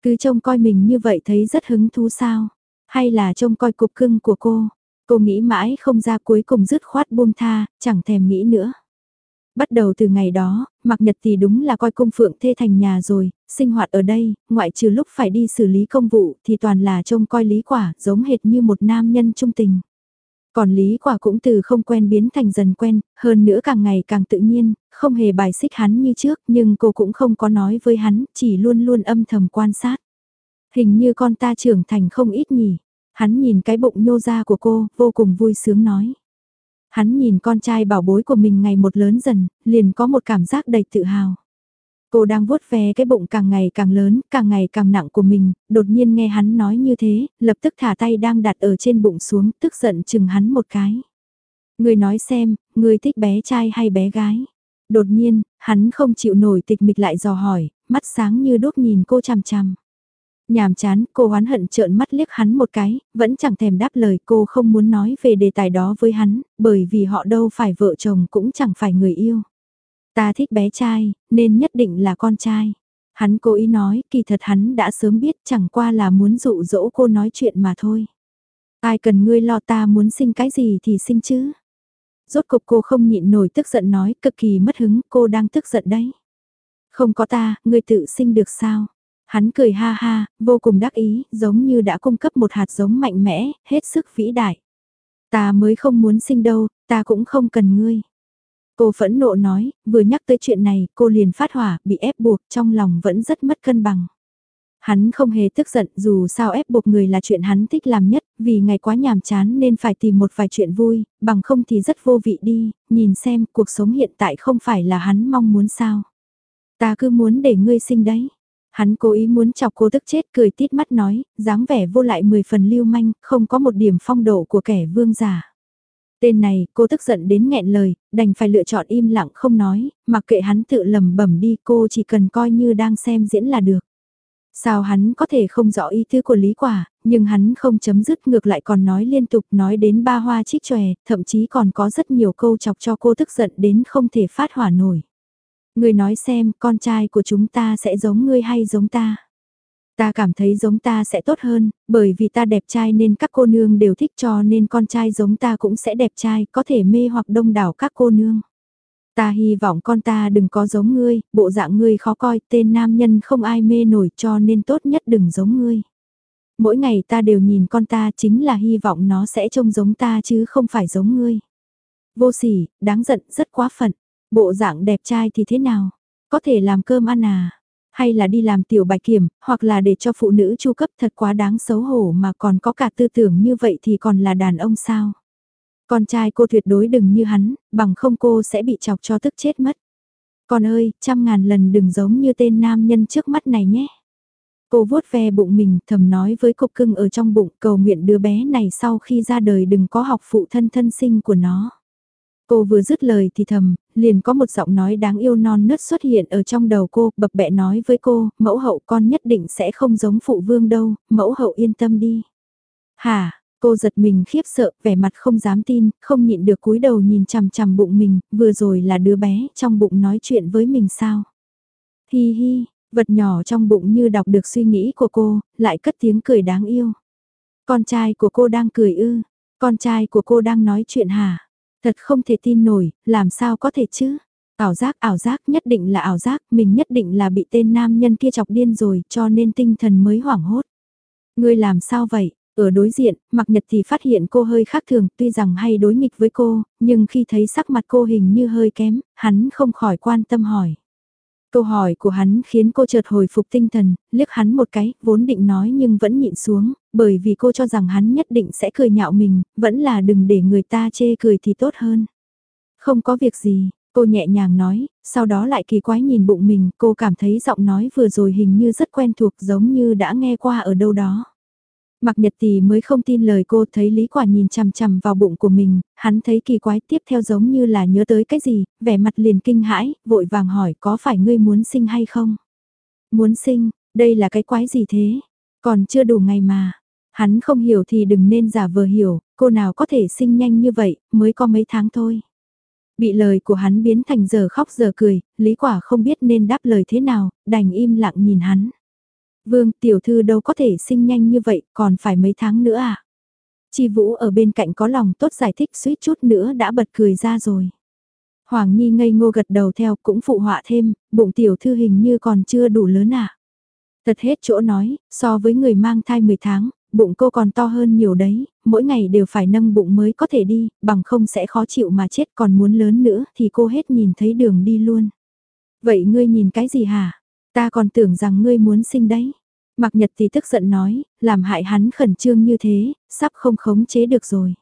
Speaker 1: Cứ trông coi mình như vậy thấy rất hứng thú sao? Hay là trông coi cục cưng của cô? Cô nghĩ mãi không ra cuối cùng dứt khoát buông tha, chẳng thèm nghĩ nữa. Bắt đầu từ ngày đó, Mạc Nhật thì đúng là coi cung phượng thê thành nhà rồi, sinh hoạt ở đây, ngoại trừ lúc phải đi xử lý công vụ thì toàn là trông coi lý quả, giống hệt như một nam nhân trung tình. Còn Lý Quả cũng từ không quen biến thành dần quen, hơn nữa càng ngày càng tự nhiên, không hề bài xích hắn như trước, nhưng cô cũng không có nói với hắn, chỉ luôn luôn âm thầm quan sát. Hình như con ta trưởng thành không ít nhỉ. Hắn nhìn cái bụng nhô ra của cô, vô cùng vui sướng nói. Hắn nhìn con trai bảo bối của mình ngày một lớn dần, liền có một cảm giác đầy tự hào. Cô đang vuốt ve cái bụng càng ngày càng lớn, càng ngày càng nặng của mình, đột nhiên nghe hắn nói như thế, lập tức thả tay đang đặt ở trên bụng xuống, tức giận chừng hắn một cái. Người nói xem, người thích bé trai hay bé gái? Đột nhiên, hắn không chịu nổi tịch mịch lại dò hỏi, mắt sáng như đốt nhìn cô chằm chằm. Nhàm chán, cô oán hận trợn mắt liếc hắn một cái, vẫn chẳng thèm đáp lời cô không muốn nói về đề tài đó với hắn, bởi vì họ đâu phải vợ chồng cũng chẳng phải người yêu. Ta thích bé trai, nên nhất định là con trai. Hắn cố ý nói, kỳ thật hắn đã sớm biết chẳng qua là muốn dụ dỗ cô nói chuyện mà thôi. Ai cần ngươi lo ta muốn sinh cái gì thì sinh chứ. Rốt cục cô không nhịn nổi tức giận nói, cực kỳ mất hứng, cô đang tức giận đấy. Không có ta, ngươi tự sinh được sao? Hắn cười ha ha, vô cùng đắc ý, giống như đã cung cấp một hạt giống mạnh mẽ, hết sức vĩ đại. Ta mới không muốn sinh đâu, ta cũng không cần ngươi. Cô phẫn nộ nói, vừa nhắc tới chuyện này, cô liền phát hỏa, bị ép buộc, trong lòng vẫn rất mất cân bằng. Hắn không hề tức giận dù sao ép buộc người là chuyện hắn thích làm nhất, vì ngày quá nhàm chán nên phải tìm một vài chuyện vui, bằng không thì rất vô vị đi, nhìn xem cuộc sống hiện tại không phải là hắn mong muốn sao. Ta cứ muốn để ngươi sinh đấy. Hắn cố ý muốn chọc cô tức chết cười tít mắt nói, dáng vẻ vô lại mười phần lưu manh, không có một điểm phong độ của kẻ vương giả. Tên này, cô tức giận đến nghẹn lời, đành phải lựa chọn im lặng không nói, mặc kệ hắn tự lầm bẩm đi cô chỉ cần coi như đang xem diễn là được. Sao hắn có thể không rõ ý tứ của Lý Quả, nhưng hắn không chấm dứt ngược lại còn nói liên tục nói đến ba hoa trích chòe, thậm chí còn có rất nhiều câu chọc cho cô tức giận đến không thể phát hỏa nổi. Người nói xem con trai của chúng ta sẽ giống ngươi hay giống ta. Ta cảm thấy giống ta sẽ tốt hơn, bởi vì ta đẹp trai nên các cô nương đều thích cho nên con trai giống ta cũng sẽ đẹp trai, có thể mê hoặc đông đảo các cô nương. Ta hy vọng con ta đừng có giống ngươi, bộ dạng ngươi khó coi, tên nam nhân không ai mê nổi cho nên tốt nhất đừng giống ngươi. Mỗi ngày ta đều nhìn con ta chính là hy vọng nó sẽ trông giống ta chứ không phải giống ngươi. Vô sỉ, đáng giận, rất quá phận. Bộ dạng đẹp trai thì thế nào? Có thể làm cơm ăn à? Hay là đi làm tiểu bài kiểm, hoặc là để cho phụ nữ chu cấp thật quá đáng xấu hổ mà còn có cả tư tưởng như vậy thì còn là đàn ông sao? Con trai cô tuyệt đối đừng như hắn, bằng không cô sẽ bị chọc cho tức chết mất. Con ơi, trăm ngàn lần đừng giống như tên nam nhân trước mắt này nhé. Cô vuốt ve bụng mình thầm nói với cục cưng ở trong bụng cầu nguyện đứa bé này sau khi ra đời đừng có học phụ thân thân sinh của nó. Cô vừa dứt lời thì thầm, liền có một giọng nói đáng yêu non nớt xuất hiện ở trong đầu cô, bập bẹ nói với cô, mẫu hậu con nhất định sẽ không giống phụ vương đâu, mẫu hậu yên tâm đi. Hả, cô giật mình khiếp sợ, vẻ mặt không dám tin, không nhịn được cúi đầu nhìn chằm chằm bụng mình, vừa rồi là đứa bé trong bụng nói chuyện với mình sao. Hi hi, vật nhỏ trong bụng như đọc được suy nghĩ của cô, lại cất tiếng cười đáng yêu. Con trai của cô đang cười ư, con trai của cô đang nói chuyện hả? Thật không thể tin nổi, làm sao có thể chứ? Ảo giác, ảo giác, nhất định là ảo giác, mình nhất định là bị tên nam nhân kia chọc điên rồi, cho nên tinh thần mới hoảng hốt. Ngươi làm sao vậy? Ở đối diện, Mặc Nhật thì phát hiện cô hơi khác thường, tuy rằng hay đối nghịch với cô, nhưng khi thấy sắc mặt cô hình như hơi kém, hắn không khỏi quan tâm hỏi. Câu hỏi của hắn khiến cô chợt hồi phục tinh thần, liếc hắn một cái, vốn định nói nhưng vẫn nhịn xuống, bởi vì cô cho rằng hắn nhất định sẽ cười nhạo mình, vẫn là đừng để người ta chê cười thì tốt hơn. Không có việc gì, cô nhẹ nhàng nói, sau đó lại kỳ quái nhìn bụng mình, cô cảm thấy giọng nói vừa rồi hình như rất quen thuộc giống như đã nghe qua ở đâu đó. Mặc nhật Tì mới không tin lời cô thấy Lý Quả nhìn chằm chằm vào bụng của mình, hắn thấy kỳ quái tiếp theo giống như là nhớ tới cái gì, vẻ mặt liền kinh hãi, vội vàng hỏi có phải ngươi muốn sinh hay không? Muốn sinh, đây là cái quái gì thế? Còn chưa đủ ngày mà. Hắn không hiểu thì đừng nên giả vờ hiểu, cô nào có thể sinh nhanh như vậy, mới có mấy tháng thôi. Bị lời của hắn biến thành giờ khóc giờ cười, Lý Quả không biết nên đáp lời thế nào, đành im lặng nhìn hắn. Vương tiểu thư đâu có thể sinh nhanh như vậy, còn phải mấy tháng nữa à? Chi Vũ ở bên cạnh có lòng tốt giải thích suýt chút nữa đã bật cười ra rồi. Hoàng Nhi ngây ngô gật đầu theo cũng phụ họa thêm, bụng tiểu thư hình như còn chưa đủ lớn à. Thật hết chỗ nói, so với người mang thai 10 tháng, bụng cô còn to hơn nhiều đấy, mỗi ngày đều phải nâng bụng mới có thể đi, bằng không sẽ khó chịu mà chết còn muốn lớn nữa thì cô hết nhìn thấy đường đi luôn. Vậy ngươi nhìn cái gì hả? Ta còn tưởng rằng ngươi muốn sinh đấy. Mạc Nhật thì tức giận nói, làm hại hắn khẩn trương như thế, sắp không khống chế được rồi.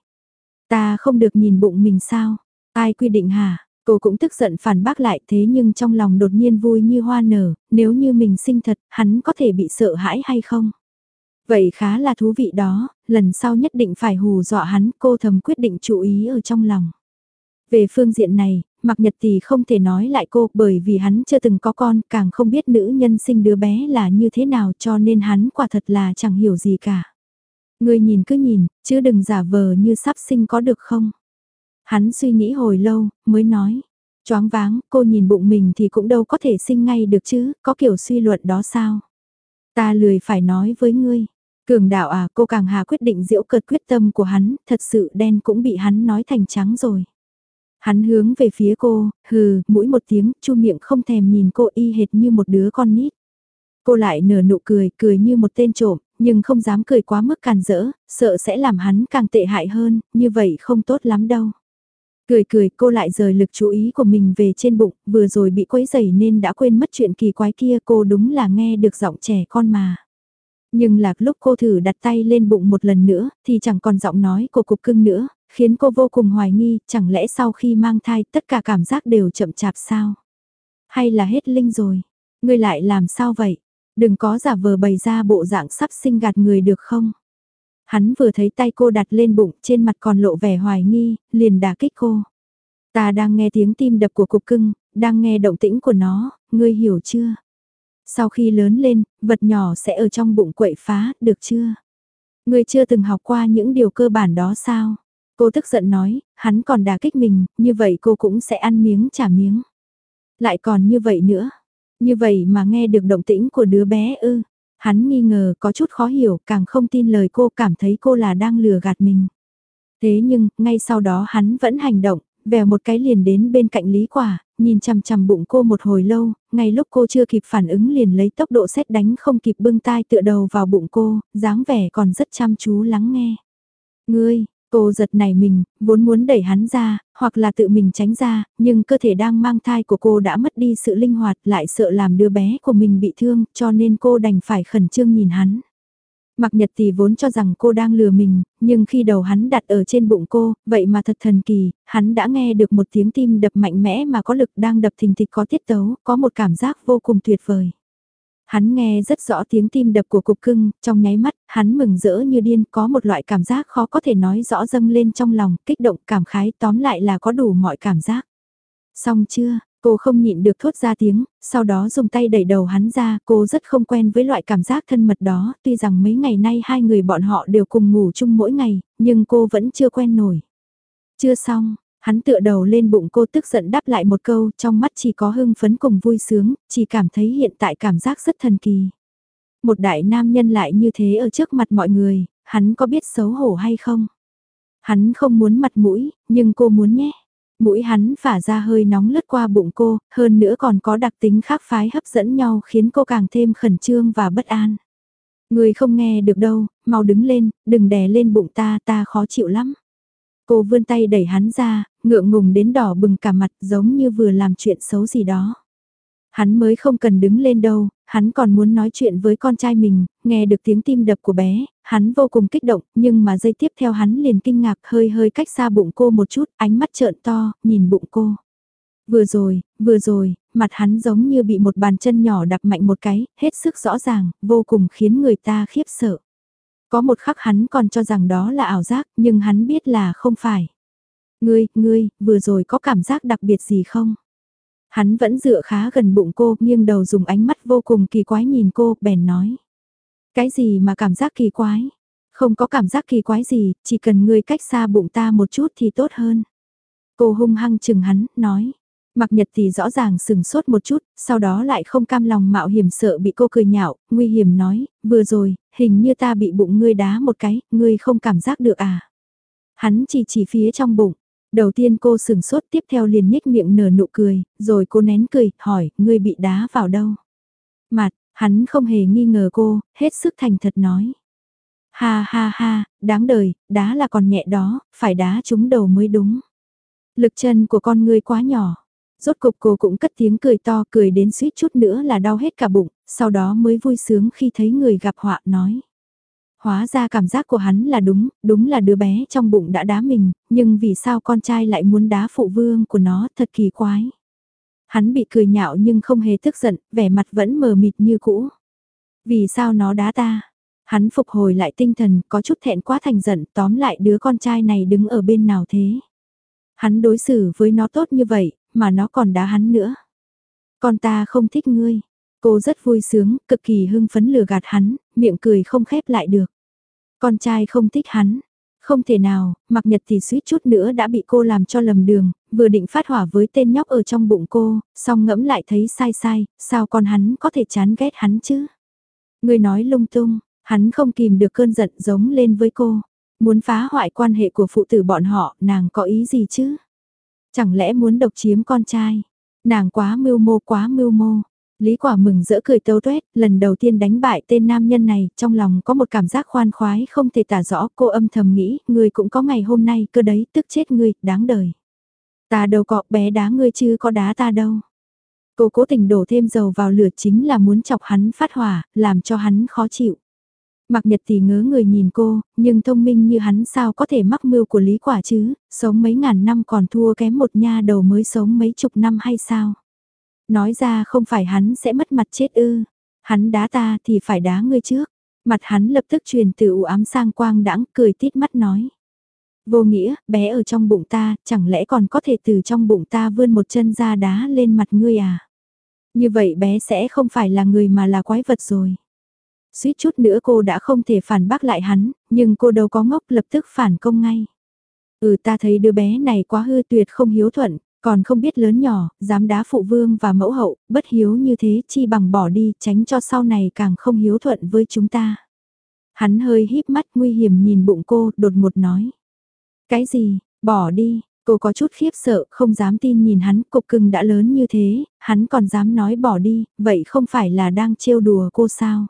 Speaker 1: Ta không được nhìn bụng mình sao? Ai quy định hả? Cô cũng tức giận phản bác lại thế nhưng trong lòng đột nhiên vui như hoa nở, nếu như mình sinh thật, hắn có thể bị sợ hãi hay không? Vậy khá là thú vị đó, lần sau nhất định phải hù dọa hắn, cô thầm quyết định chú ý ở trong lòng. Về phương diện này, Mạc Nhật thì không thể nói lại cô bởi vì hắn chưa từng có con, càng không biết nữ nhân sinh đứa bé là như thế nào cho nên hắn quả thật là chẳng hiểu gì cả. Người nhìn cứ nhìn, chứ đừng giả vờ như sắp sinh có được không? Hắn suy nghĩ hồi lâu, mới nói. Choáng váng, cô nhìn bụng mình thì cũng đâu có thể sinh ngay được chứ, có kiểu suy luận đó sao? Ta lười phải nói với ngươi. Cường đạo à, cô càng hà quyết định diễu cợt quyết tâm của hắn, thật sự đen cũng bị hắn nói thành trắng rồi. Hắn hướng về phía cô, hừ, mũi một tiếng, chu miệng không thèm nhìn cô y hệt như một đứa con nít. Cô lại nở nụ cười, cười như một tên trộm, nhưng không dám cười quá mức càn rỡ, sợ sẽ làm hắn càng tệ hại hơn, như vậy không tốt lắm đâu. Cười cười cô lại rời lực chú ý của mình về trên bụng, vừa rồi bị quấy dày nên đã quên mất chuyện kỳ quái kia cô đúng là nghe được giọng trẻ con mà. Nhưng lạc lúc cô thử đặt tay lên bụng một lần nữa thì chẳng còn giọng nói của cục cưng nữa, khiến cô vô cùng hoài nghi, chẳng lẽ sau khi mang thai tất cả cảm giác đều chậm chạp sao? Hay là hết linh rồi? Ngươi lại làm sao vậy? Đừng có giả vờ bày ra bộ dạng sắp sinh gạt người được không? Hắn vừa thấy tay cô đặt lên bụng trên mặt còn lộ vẻ hoài nghi, liền đả kích cô. Ta đang nghe tiếng tim đập của cục cưng, đang nghe động tĩnh của nó, ngươi hiểu chưa? Sau khi lớn lên, vật nhỏ sẽ ở trong bụng quậy phá, được chưa? Ngươi chưa từng học qua những điều cơ bản đó sao? Cô tức giận nói, hắn còn đả kích mình, như vậy cô cũng sẽ ăn miếng trả miếng. Lại còn như vậy nữa. Như vậy mà nghe được động tĩnh của đứa bé ư. Hắn nghi ngờ có chút khó hiểu, càng không tin lời cô cảm thấy cô là đang lừa gạt mình. Thế nhưng, ngay sau đó hắn vẫn hành động, vèo một cái liền đến bên cạnh Lý Quả, nhìn chằm chằm bụng cô một hồi lâu, ngay lúc cô chưa kịp phản ứng liền lấy tốc độ xét đánh không kịp bưng tai tựa đầu vào bụng cô, dáng vẻ còn rất chăm chú lắng nghe. Ngươi, Cô giật nảy mình, vốn muốn đẩy hắn ra, hoặc là tự mình tránh ra, nhưng cơ thể đang mang thai của cô đã mất đi sự linh hoạt lại sợ làm đứa bé của mình bị thương cho nên cô đành phải khẩn trương nhìn hắn. Mặc nhật thì vốn cho rằng cô đang lừa mình, nhưng khi đầu hắn đặt ở trên bụng cô, vậy mà thật thần kỳ, hắn đã nghe được một tiếng tim đập mạnh mẽ mà có lực đang đập thình thịch có tiết tấu, có một cảm giác vô cùng tuyệt vời. Hắn nghe rất rõ tiếng tim đập của cục cưng, trong nháy mắt, hắn mừng rỡ như điên, có một loại cảm giác khó có thể nói rõ dâng lên trong lòng, kích động, cảm khái, tóm lại là có đủ mọi cảm giác. Xong chưa, cô không nhịn được thốt ra tiếng, sau đó dùng tay đẩy đầu hắn ra, cô rất không quen với loại cảm giác thân mật đó, tuy rằng mấy ngày nay hai người bọn họ đều cùng ngủ chung mỗi ngày, nhưng cô vẫn chưa quen nổi. Chưa xong, Hắn tựa đầu lên bụng cô tức giận đáp lại một câu, trong mắt chỉ có hưng phấn cùng vui sướng, chỉ cảm thấy hiện tại cảm giác rất thần kỳ. Một đại nam nhân lại như thế ở trước mặt mọi người, hắn có biết xấu hổ hay không? Hắn không muốn mặt mũi, nhưng cô muốn nhé. Mũi hắn phả ra hơi nóng lướt qua bụng cô, hơn nữa còn có đặc tính khác phái hấp dẫn nhau khiến cô càng thêm khẩn trương và bất an. Người không nghe được đâu, mau đứng lên, đừng đè lên bụng ta, ta khó chịu lắm. Cô vươn tay đẩy hắn ra, ngượng ngùng đến đỏ bừng cả mặt giống như vừa làm chuyện xấu gì đó. Hắn mới không cần đứng lên đâu, hắn còn muốn nói chuyện với con trai mình, nghe được tiếng tim đập của bé, hắn vô cùng kích động, nhưng mà giây tiếp theo hắn liền kinh ngạc hơi hơi cách xa bụng cô một chút, ánh mắt trợn to, nhìn bụng cô. Vừa rồi, vừa rồi, mặt hắn giống như bị một bàn chân nhỏ đập mạnh một cái, hết sức rõ ràng, vô cùng khiến người ta khiếp sợ. Có một khắc hắn còn cho rằng đó là ảo giác, nhưng hắn biết là không phải. Ngươi, ngươi, vừa rồi có cảm giác đặc biệt gì không? Hắn vẫn dựa khá gần bụng cô, nghiêng đầu dùng ánh mắt vô cùng kỳ quái nhìn cô, bèn nói. Cái gì mà cảm giác kỳ quái? Không có cảm giác kỳ quái gì, chỉ cần ngươi cách xa bụng ta một chút thì tốt hơn. Cô hung hăng chừng hắn, nói. Mặc nhật thì rõ ràng sừng sốt một chút, sau đó lại không cam lòng mạo hiểm sợ bị cô cười nhạo, nguy hiểm nói, vừa rồi, hình như ta bị bụng ngươi đá một cái, ngươi không cảm giác được à. Hắn chỉ chỉ phía trong bụng, đầu tiên cô sừng sốt tiếp theo liền nhếch miệng nở nụ cười, rồi cô nén cười, hỏi, ngươi bị đá vào đâu. Mặt, hắn không hề nghi ngờ cô, hết sức thành thật nói. Ha ha ha, đáng đời, đá là còn nhẹ đó, phải đá trúng đầu mới đúng. Lực chân của con ngươi quá nhỏ. Rốt cục cô cũng cất tiếng cười to cười đến suýt chút nữa là đau hết cả bụng, sau đó mới vui sướng khi thấy người gặp họa nói. Hóa ra cảm giác của hắn là đúng, đúng là đứa bé trong bụng đã đá mình, nhưng vì sao con trai lại muốn đá phụ vương của nó thật kỳ quái. Hắn bị cười nhạo nhưng không hề tức giận, vẻ mặt vẫn mờ mịt như cũ. Vì sao nó đá ta? Hắn phục hồi lại tinh thần, có chút thẹn quá thành giận, tóm lại đứa con trai này đứng ở bên nào thế? Hắn đối xử với nó tốt như vậy, mà nó còn đá hắn nữa. Con ta không thích ngươi. Cô rất vui sướng, cực kỳ hưng phấn lừa gạt hắn, miệng cười không khép lại được. Con trai không thích hắn. Không thể nào, mặc nhật thì suýt chút nữa đã bị cô làm cho lầm đường, vừa định phát hỏa với tên nhóc ở trong bụng cô, xong ngẫm lại thấy sai sai, sao con hắn có thể chán ghét hắn chứ? Người nói lung tung, hắn không kìm được cơn giận giống lên với cô. Muốn phá hoại quan hệ của phụ tử bọn họ, nàng có ý gì chứ? Chẳng lẽ muốn độc chiếm con trai? Nàng quá mưu mô quá mưu mô. Lý quả mừng rỡ cười tấu tuét, lần đầu tiên đánh bại tên nam nhân này, trong lòng có một cảm giác khoan khoái không thể tả rõ, cô âm thầm nghĩ, người cũng có ngày hôm nay cơ đấy, tức chết ngươi, đáng đời. Ta đâu có bé đá ngươi chứ có đá ta đâu. Cô cố tình đổ thêm dầu vào lửa chính là muốn chọc hắn phát hỏa, làm cho hắn khó chịu. Mặc nhật thì ngớ người nhìn cô, nhưng thông minh như hắn sao có thể mắc mưu của lý quả chứ, sống mấy ngàn năm còn thua kém một nha đầu mới sống mấy chục năm hay sao? Nói ra không phải hắn sẽ mất mặt chết ư, hắn đá ta thì phải đá ngươi trước. Mặt hắn lập tức truyền từ u ám sang quang đãng cười tít mắt nói. Vô nghĩa, bé ở trong bụng ta, chẳng lẽ còn có thể từ trong bụng ta vươn một chân ra đá lên mặt ngươi à? Như vậy bé sẽ không phải là người mà là quái vật rồi. Suýt chút nữa cô đã không thể phản bác lại hắn, nhưng cô đâu có ngốc lập tức phản công ngay. Ừ ta thấy đứa bé này quá hư tuyệt không hiếu thuận, còn không biết lớn nhỏ, dám đá phụ vương và mẫu hậu, bất hiếu như thế chi bằng bỏ đi, tránh cho sau này càng không hiếu thuận với chúng ta. Hắn hơi híp mắt nguy hiểm nhìn bụng cô, đột ngột nói. Cái gì, bỏ đi, cô có chút khiếp sợ, không dám tin nhìn hắn, cục cưng đã lớn như thế, hắn còn dám nói bỏ đi, vậy không phải là đang trêu đùa cô sao?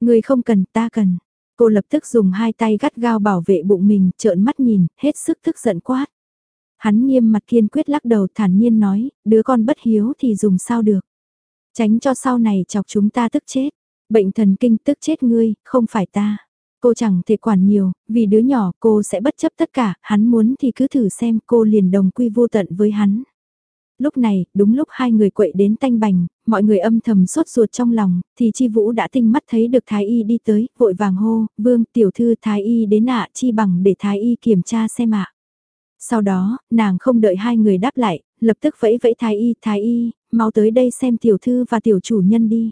Speaker 1: Người không cần, ta cần. Cô lập tức dùng hai tay gắt gao bảo vệ bụng mình, trợn mắt nhìn, hết sức tức giận quát. Hắn nghiêm mặt kiên quyết lắc đầu thản nhiên nói, đứa con bất hiếu thì dùng sao được. Tránh cho sau này chọc chúng ta tức chết. Bệnh thần kinh tức chết ngươi, không phải ta. Cô chẳng thể quản nhiều, vì đứa nhỏ cô sẽ bất chấp tất cả, hắn muốn thì cứ thử xem cô liền đồng quy vô tận với hắn. Lúc này, đúng lúc hai người quậy đến tanh bành, mọi người âm thầm sốt ruột trong lòng, thì chi vũ đã tinh mắt thấy được Thái Y đi tới, vội vàng hô, vương tiểu thư Thái Y đến ạ chi bằng để Thái Y kiểm tra xem ạ. Sau đó, nàng không đợi hai người đáp lại, lập tức vẫy vẫy Thái Y, Thái Y, mau tới đây xem tiểu thư và tiểu chủ nhân đi.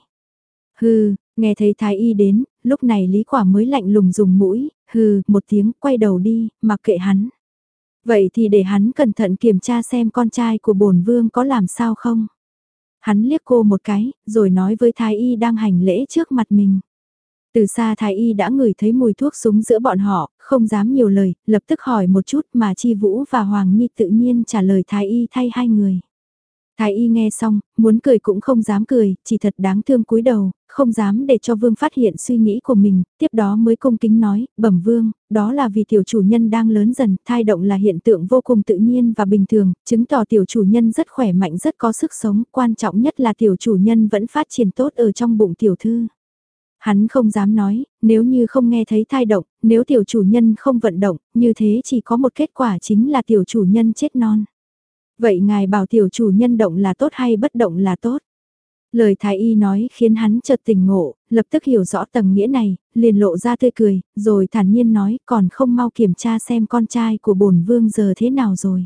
Speaker 1: Hừ, nghe thấy Thái Y đến, lúc này Lý Quả mới lạnh lùng dùng mũi, hừ, một tiếng, quay đầu đi, mặc kệ hắn. Vậy thì để hắn cẩn thận kiểm tra xem con trai của bổn vương có làm sao không. Hắn liếc cô một cái, rồi nói với Thái Y đang hành lễ trước mặt mình. Từ xa Thái Y đã ngửi thấy mùi thuốc súng giữa bọn họ, không dám nhiều lời, lập tức hỏi một chút mà Chi Vũ và Hoàng Nhi tự nhiên trả lời Thái Y thay hai người. Thái y nghe xong, muốn cười cũng không dám cười, chỉ thật đáng thương cúi đầu, không dám để cho vương phát hiện suy nghĩ của mình, tiếp đó mới cung kính nói, bẩm vương, đó là vì tiểu chủ nhân đang lớn dần, thai động là hiện tượng vô cùng tự nhiên và bình thường, chứng tỏ tiểu chủ nhân rất khỏe mạnh rất có sức sống, quan trọng nhất là tiểu chủ nhân vẫn phát triển tốt ở trong bụng tiểu thư. Hắn không dám nói, nếu như không nghe thấy thai động, nếu tiểu chủ nhân không vận động, như thế chỉ có một kết quả chính là tiểu chủ nhân chết non. Vậy ngài bảo tiểu chủ nhân động là tốt hay bất động là tốt? Lời thái y nói khiến hắn chợt tỉnh ngộ, lập tức hiểu rõ tầng nghĩa này, liền lộ ra tươi cười, rồi thản nhiên nói còn không mau kiểm tra xem con trai của bổn vương giờ thế nào rồi.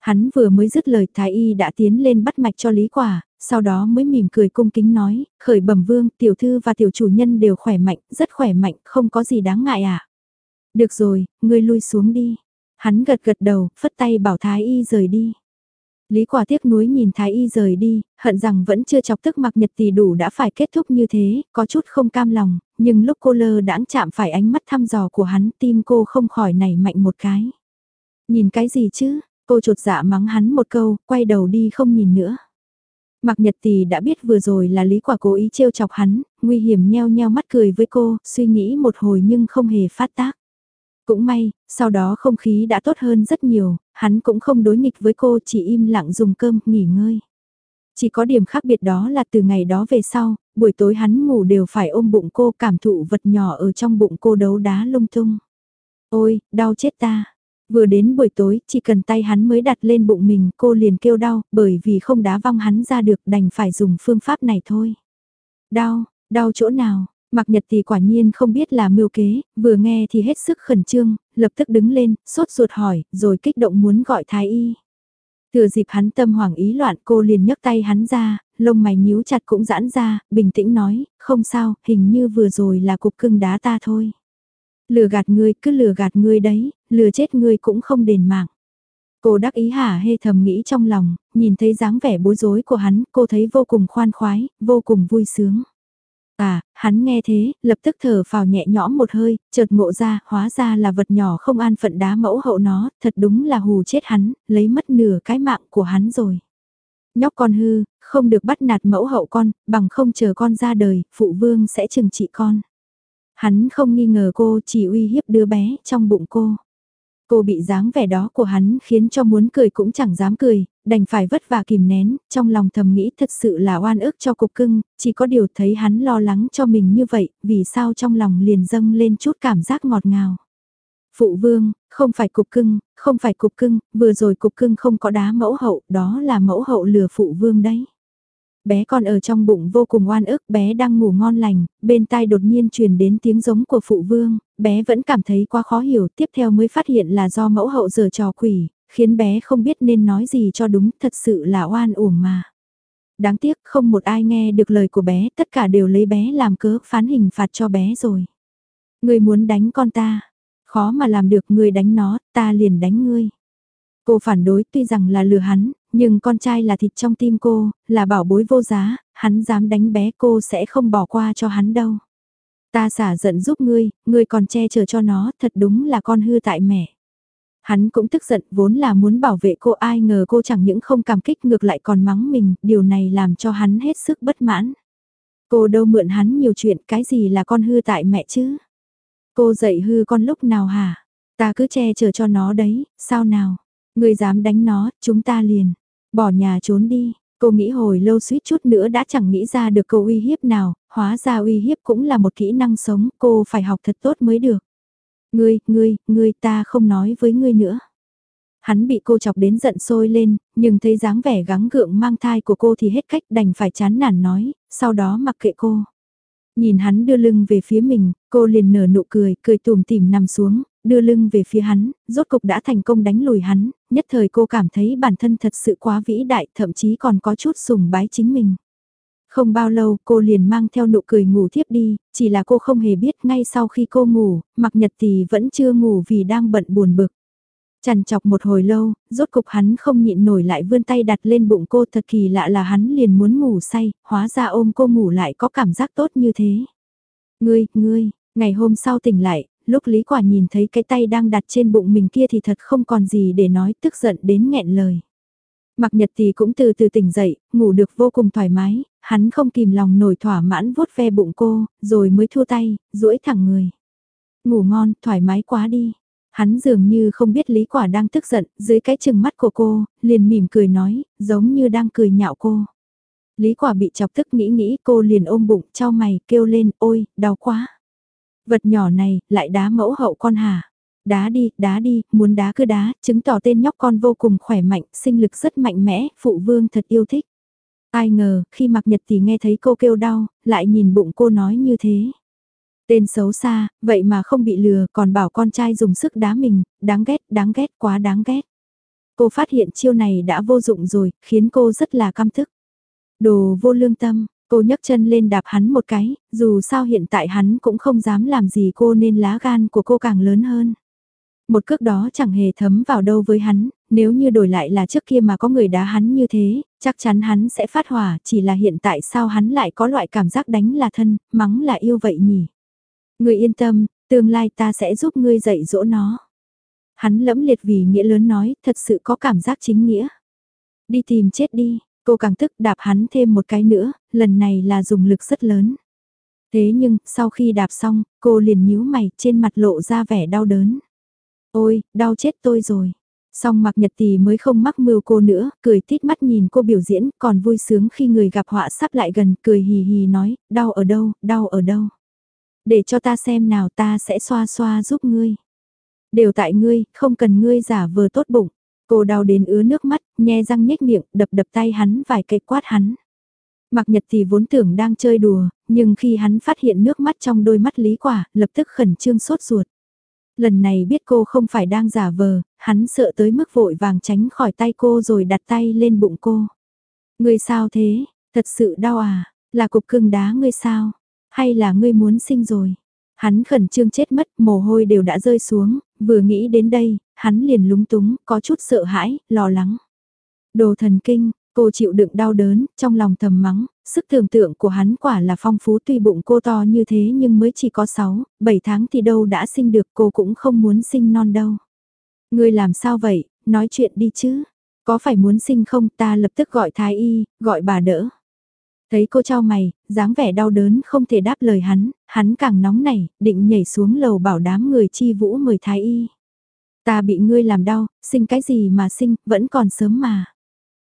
Speaker 1: Hắn vừa mới dứt lời thái y đã tiến lên bắt mạch cho lý quả, sau đó mới mỉm cười cung kính nói, khởi bẩm vương, tiểu thư và tiểu chủ nhân đều khỏe mạnh, rất khỏe mạnh, không có gì đáng ngại à. Được rồi, ngươi lui xuống đi. Hắn gật gật đầu, phất tay bảo thái y rời đi. Lý quả tiếc nuối nhìn Thái Y rời đi, hận rằng vẫn chưa chọc tức mặc nhật tỷ đủ đã phải kết thúc như thế, có chút không cam lòng, nhưng lúc cô lơ đãng chạm phải ánh mắt thăm dò của hắn tim cô không khỏi nảy mạnh một cái. Nhìn cái gì chứ, cô chột dạ mắng hắn một câu, quay đầu đi không nhìn nữa. Mặc nhật tỷ đã biết vừa rồi là lý quả cố ý trêu chọc hắn, nguy hiểm nheo nheo mắt cười với cô, suy nghĩ một hồi nhưng không hề phát tác. Cũng may, sau đó không khí đã tốt hơn rất nhiều, hắn cũng không đối nghịch với cô chỉ im lặng dùng cơm, nghỉ ngơi. Chỉ có điểm khác biệt đó là từ ngày đó về sau, buổi tối hắn ngủ đều phải ôm bụng cô cảm thụ vật nhỏ ở trong bụng cô đấu đá lung tung. Ôi, đau chết ta. Vừa đến buổi tối, chỉ cần tay hắn mới đặt lên bụng mình, cô liền kêu đau, bởi vì không đá văng hắn ra được đành phải dùng phương pháp này thôi. Đau, đau chỗ nào, Mặc nhật thì quả nhiên không biết là mưu kế, vừa nghe thì hết sức khẩn trương, lập tức đứng lên, sốt ruột hỏi, rồi kích động muốn gọi thái y. Thừa dịp hắn tâm hoảng ý loạn cô liền nhấc tay hắn ra, lông mày nhíu chặt cũng giãn ra, bình tĩnh nói, không sao, hình như vừa rồi là cục cưng đá ta thôi. Lừa gạt ngươi, cứ lừa gạt ngươi đấy, lừa chết ngươi cũng không đền mạng. Cô đắc ý hả hê thầm nghĩ trong lòng, nhìn thấy dáng vẻ bối rối của hắn, cô thấy vô cùng khoan khoái, vô cùng vui sướng. À, hắn nghe thế, lập tức thở phào nhẹ nhõm một hơi, chợt ngộ ra, hóa ra là vật nhỏ không an phận đá mẫu hậu nó, thật đúng là hù chết hắn, lấy mất nửa cái mạng của hắn rồi. Nhóc con hư, không được bắt nạt mẫu hậu con, bằng không chờ con ra đời, phụ vương sẽ trừng trị con. Hắn không nghi ngờ cô chỉ uy hiếp đứa bé trong bụng cô. Cô bị dáng vẻ đó của hắn khiến cho muốn cười cũng chẳng dám cười, đành phải vất vả kìm nén, trong lòng thầm nghĩ thật sự là oan ức cho cục cưng, chỉ có điều thấy hắn lo lắng cho mình như vậy, vì sao trong lòng liền dâng lên chút cảm giác ngọt ngào. Phụ vương, không phải cục cưng, không phải cục cưng, vừa rồi cục cưng không có đá mẫu hậu, đó là mẫu hậu lừa phụ vương đấy. Bé con ở trong bụng vô cùng oan ức, bé đang ngủ ngon lành, bên tai đột nhiên truyền đến tiếng giống của phụ vương, bé vẫn cảm thấy quá khó hiểu, tiếp theo mới phát hiện là do mẫu hậu giờ trò quỷ, khiến bé không biết nên nói gì cho đúng, thật sự là oan uổng mà. Đáng tiếc không một ai nghe được lời của bé, tất cả đều lấy bé làm cớ phán hình phạt cho bé rồi. Người muốn đánh con ta, khó mà làm được người đánh nó, ta liền đánh ngươi. Cô phản đối tuy rằng là lừa hắn, nhưng con trai là thịt trong tim cô, là bảo bối vô giá, hắn dám đánh bé cô sẽ không bỏ qua cho hắn đâu. Ta xả giận giúp ngươi, ngươi còn che chở cho nó, thật đúng là con hư tại mẹ. Hắn cũng tức giận vốn là muốn bảo vệ cô ai ngờ cô chẳng những không cảm kích ngược lại còn mắng mình, điều này làm cho hắn hết sức bất mãn. Cô đâu mượn hắn nhiều chuyện cái gì là con hư tại mẹ chứ? Cô dạy hư con lúc nào hả? Ta cứ che chở cho nó đấy, sao nào? Người dám đánh nó, chúng ta liền. Bỏ nhà trốn đi, cô nghĩ hồi lâu suýt chút nữa đã chẳng nghĩ ra được câu uy hiếp nào, hóa ra uy hiếp cũng là một kỹ năng sống, cô phải học thật tốt mới được. Ngươi, ngươi, ngươi ta không nói với ngươi nữa. Hắn bị cô chọc đến giận sôi lên, nhưng thấy dáng vẻ gắng gượng mang thai của cô thì hết cách đành phải chán nản nói, sau đó mặc kệ cô. Nhìn hắn đưa lưng về phía mình, cô liền nở nụ cười, cười tùm tìm nằm xuống, đưa lưng về phía hắn, rốt cục đã thành công đánh lùi hắn, nhất thời cô cảm thấy bản thân thật sự quá vĩ đại, thậm chí còn có chút sùng bái chính mình. Không bao lâu cô liền mang theo nụ cười ngủ thiếp đi, chỉ là cô không hề biết ngay sau khi cô ngủ, mặc nhật thì vẫn chưa ngủ vì đang bận buồn bực. Chằn chọc một hồi lâu, rốt cục hắn không nhịn nổi lại vươn tay đặt lên bụng cô thật kỳ lạ là hắn liền muốn ngủ say, hóa ra ôm cô ngủ lại có cảm giác tốt như thế. Ngươi, ngươi, ngày hôm sau tỉnh lại, lúc Lý Quả nhìn thấy cái tay đang đặt trên bụng mình kia thì thật không còn gì để nói tức giận đến nghẹn lời. Mặc nhật thì cũng từ từ tỉnh dậy, ngủ được vô cùng thoải mái, hắn không kìm lòng nổi thỏa mãn vuốt ve bụng cô, rồi mới thua tay, duỗi thẳng người. Ngủ ngon, thoải mái quá đi. Hắn dường như không biết Lý Quả đang tức giận, dưới cái chừng mắt của cô, liền mỉm cười nói, giống như đang cười nhạo cô. Lý Quả bị chọc tức nghĩ nghĩ cô liền ôm bụng, trao mày, kêu lên, ôi, đau quá. Vật nhỏ này, lại đá mẫu hậu con hả? Đá đi, đá đi, muốn đá cứ đá, chứng tỏ tên nhóc con vô cùng khỏe mạnh, sinh lực rất mạnh mẽ, phụ vương thật yêu thích. Ai ngờ, khi mặc nhật thì nghe thấy cô kêu đau, lại nhìn bụng cô nói như thế. Tên xấu xa, vậy mà không bị lừa còn bảo con trai dùng sức đá mình, đáng ghét, đáng ghét, quá đáng ghét. Cô phát hiện chiêu này đã vô dụng rồi, khiến cô rất là căm thức. Đồ vô lương tâm, cô nhấc chân lên đạp hắn một cái, dù sao hiện tại hắn cũng không dám làm gì cô nên lá gan của cô càng lớn hơn. Một cước đó chẳng hề thấm vào đâu với hắn, nếu như đổi lại là trước kia mà có người đá hắn như thế, chắc chắn hắn sẽ phát hỏa, chỉ là hiện tại sao hắn lại có loại cảm giác đánh là thân, mắng là yêu vậy nhỉ. Người yên tâm, tương lai ta sẽ giúp ngươi dạy dỗ nó. Hắn lẫm liệt vì nghĩa lớn nói, thật sự có cảm giác chính nghĩa. Đi tìm chết đi, cô càng tức đạp hắn thêm một cái nữa, lần này là dùng lực rất lớn. Thế nhưng, sau khi đạp xong, cô liền nhíu mày, trên mặt lộ ra vẻ đau đớn. Ôi, đau chết tôi rồi. Song mặc nhật tỷ mới không mắc mưu cô nữa, cười tít mắt nhìn cô biểu diễn, còn vui sướng khi người gặp họa sắp lại gần, cười hì hì nói, đau ở đâu, đau ở đâu. Để cho ta xem nào ta sẽ xoa xoa giúp ngươi. Đều tại ngươi, không cần ngươi giả vờ tốt bụng. Cô đau đến ứa nước mắt, nhe răng nhếch miệng, đập đập tay hắn vài cây quát hắn. Mặc Nhật thì vốn tưởng đang chơi đùa, nhưng khi hắn phát hiện nước mắt trong đôi mắt Lý Quả, lập tức khẩn trương sốt ruột. Lần này biết cô không phải đang giả vờ, hắn sợ tới mức vội vàng tránh khỏi tay cô rồi đặt tay lên bụng cô. Ngươi sao thế, thật sự đau à, là cục cưng đá ngươi sao, hay là ngươi muốn sinh rồi. Hắn khẩn trương chết mất, mồ hôi đều đã rơi xuống, vừa nghĩ đến đây, hắn liền lúng túng, có chút sợ hãi, lo lắng. Đồ thần kinh, cô chịu đựng đau đớn, trong lòng thầm mắng, sức tưởng tượng của hắn quả là phong phú tuy bụng cô to như thế nhưng mới chỉ có 6, 7 tháng thì đâu đã sinh được cô cũng không muốn sinh non đâu. Ngươi làm sao vậy, nói chuyện đi chứ, có phải muốn sinh không ta lập tức gọi thái y, gọi bà đỡ. Thấy cô trao mày, dáng vẻ đau đớn không thể đáp lời hắn, hắn càng nóng nảy, định nhảy xuống lầu bảo đám người chi vũ mời thái y. Ta bị ngươi làm đau, sinh cái gì mà sinh, vẫn còn sớm mà.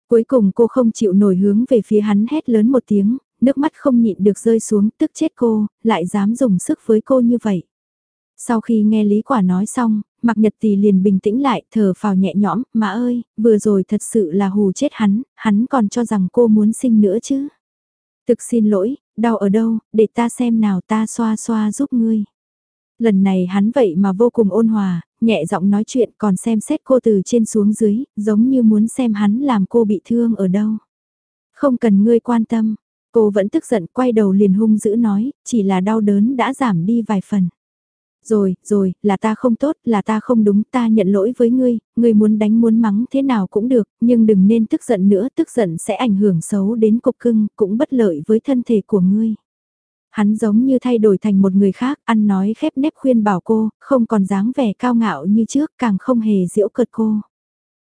Speaker 1: Cuối cùng cô không chịu nổi hướng về phía hắn hét lớn một tiếng, nước mắt không nhịn được rơi xuống tức chết cô, lại dám dùng sức với cô như vậy. Sau khi nghe Lý Quả nói xong, Mạc Nhật Tì liền bình tĩnh lại, thở phào nhẹ nhõm, mà ơi, vừa rồi thật sự là hù chết hắn, hắn còn cho rằng cô muốn sinh nữa chứ. Thực xin lỗi, đau ở đâu, để ta xem nào ta xoa xoa giúp ngươi. Lần này hắn vậy mà vô cùng ôn hòa, nhẹ giọng nói chuyện còn xem xét cô từ trên xuống dưới, giống như muốn xem hắn làm cô bị thương ở đâu. Không cần ngươi quan tâm, cô vẫn tức giận quay đầu liền hung dữ nói, chỉ là đau đớn đã giảm đi vài phần. Rồi, rồi, là ta không tốt, là ta không đúng, ta nhận lỗi với ngươi, ngươi muốn đánh muốn mắng thế nào cũng được, nhưng đừng nên tức giận nữa, tức giận sẽ ảnh hưởng xấu đến cục cưng, cũng bất lợi với thân thể của ngươi. Hắn giống như thay đổi thành một người khác, ăn nói khép nép khuyên bảo cô, không còn dáng vẻ cao ngạo như trước, càng không hề diễu cợt cô.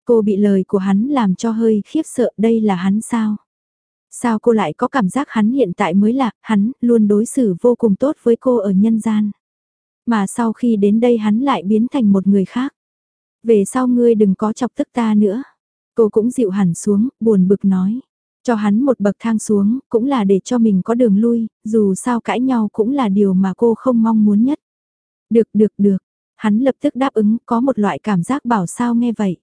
Speaker 1: Cô bị lời của hắn làm cho hơi khiếp sợ, đây là hắn sao? Sao cô lại có cảm giác hắn hiện tại mới là, hắn luôn đối xử vô cùng tốt với cô ở nhân gian. Mà sau khi đến đây hắn lại biến thành một người khác. Về sau ngươi đừng có chọc tức ta nữa. Cô cũng dịu hẳn xuống, buồn bực nói. Cho hắn một bậc thang xuống, cũng là để cho mình có đường lui, dù sao cãi nhau cũng là điều mà cô không mong muốn nhất. Được được được, hắn lập tức đáp ứng có một loại cảm giác bảo sao nghe vậy.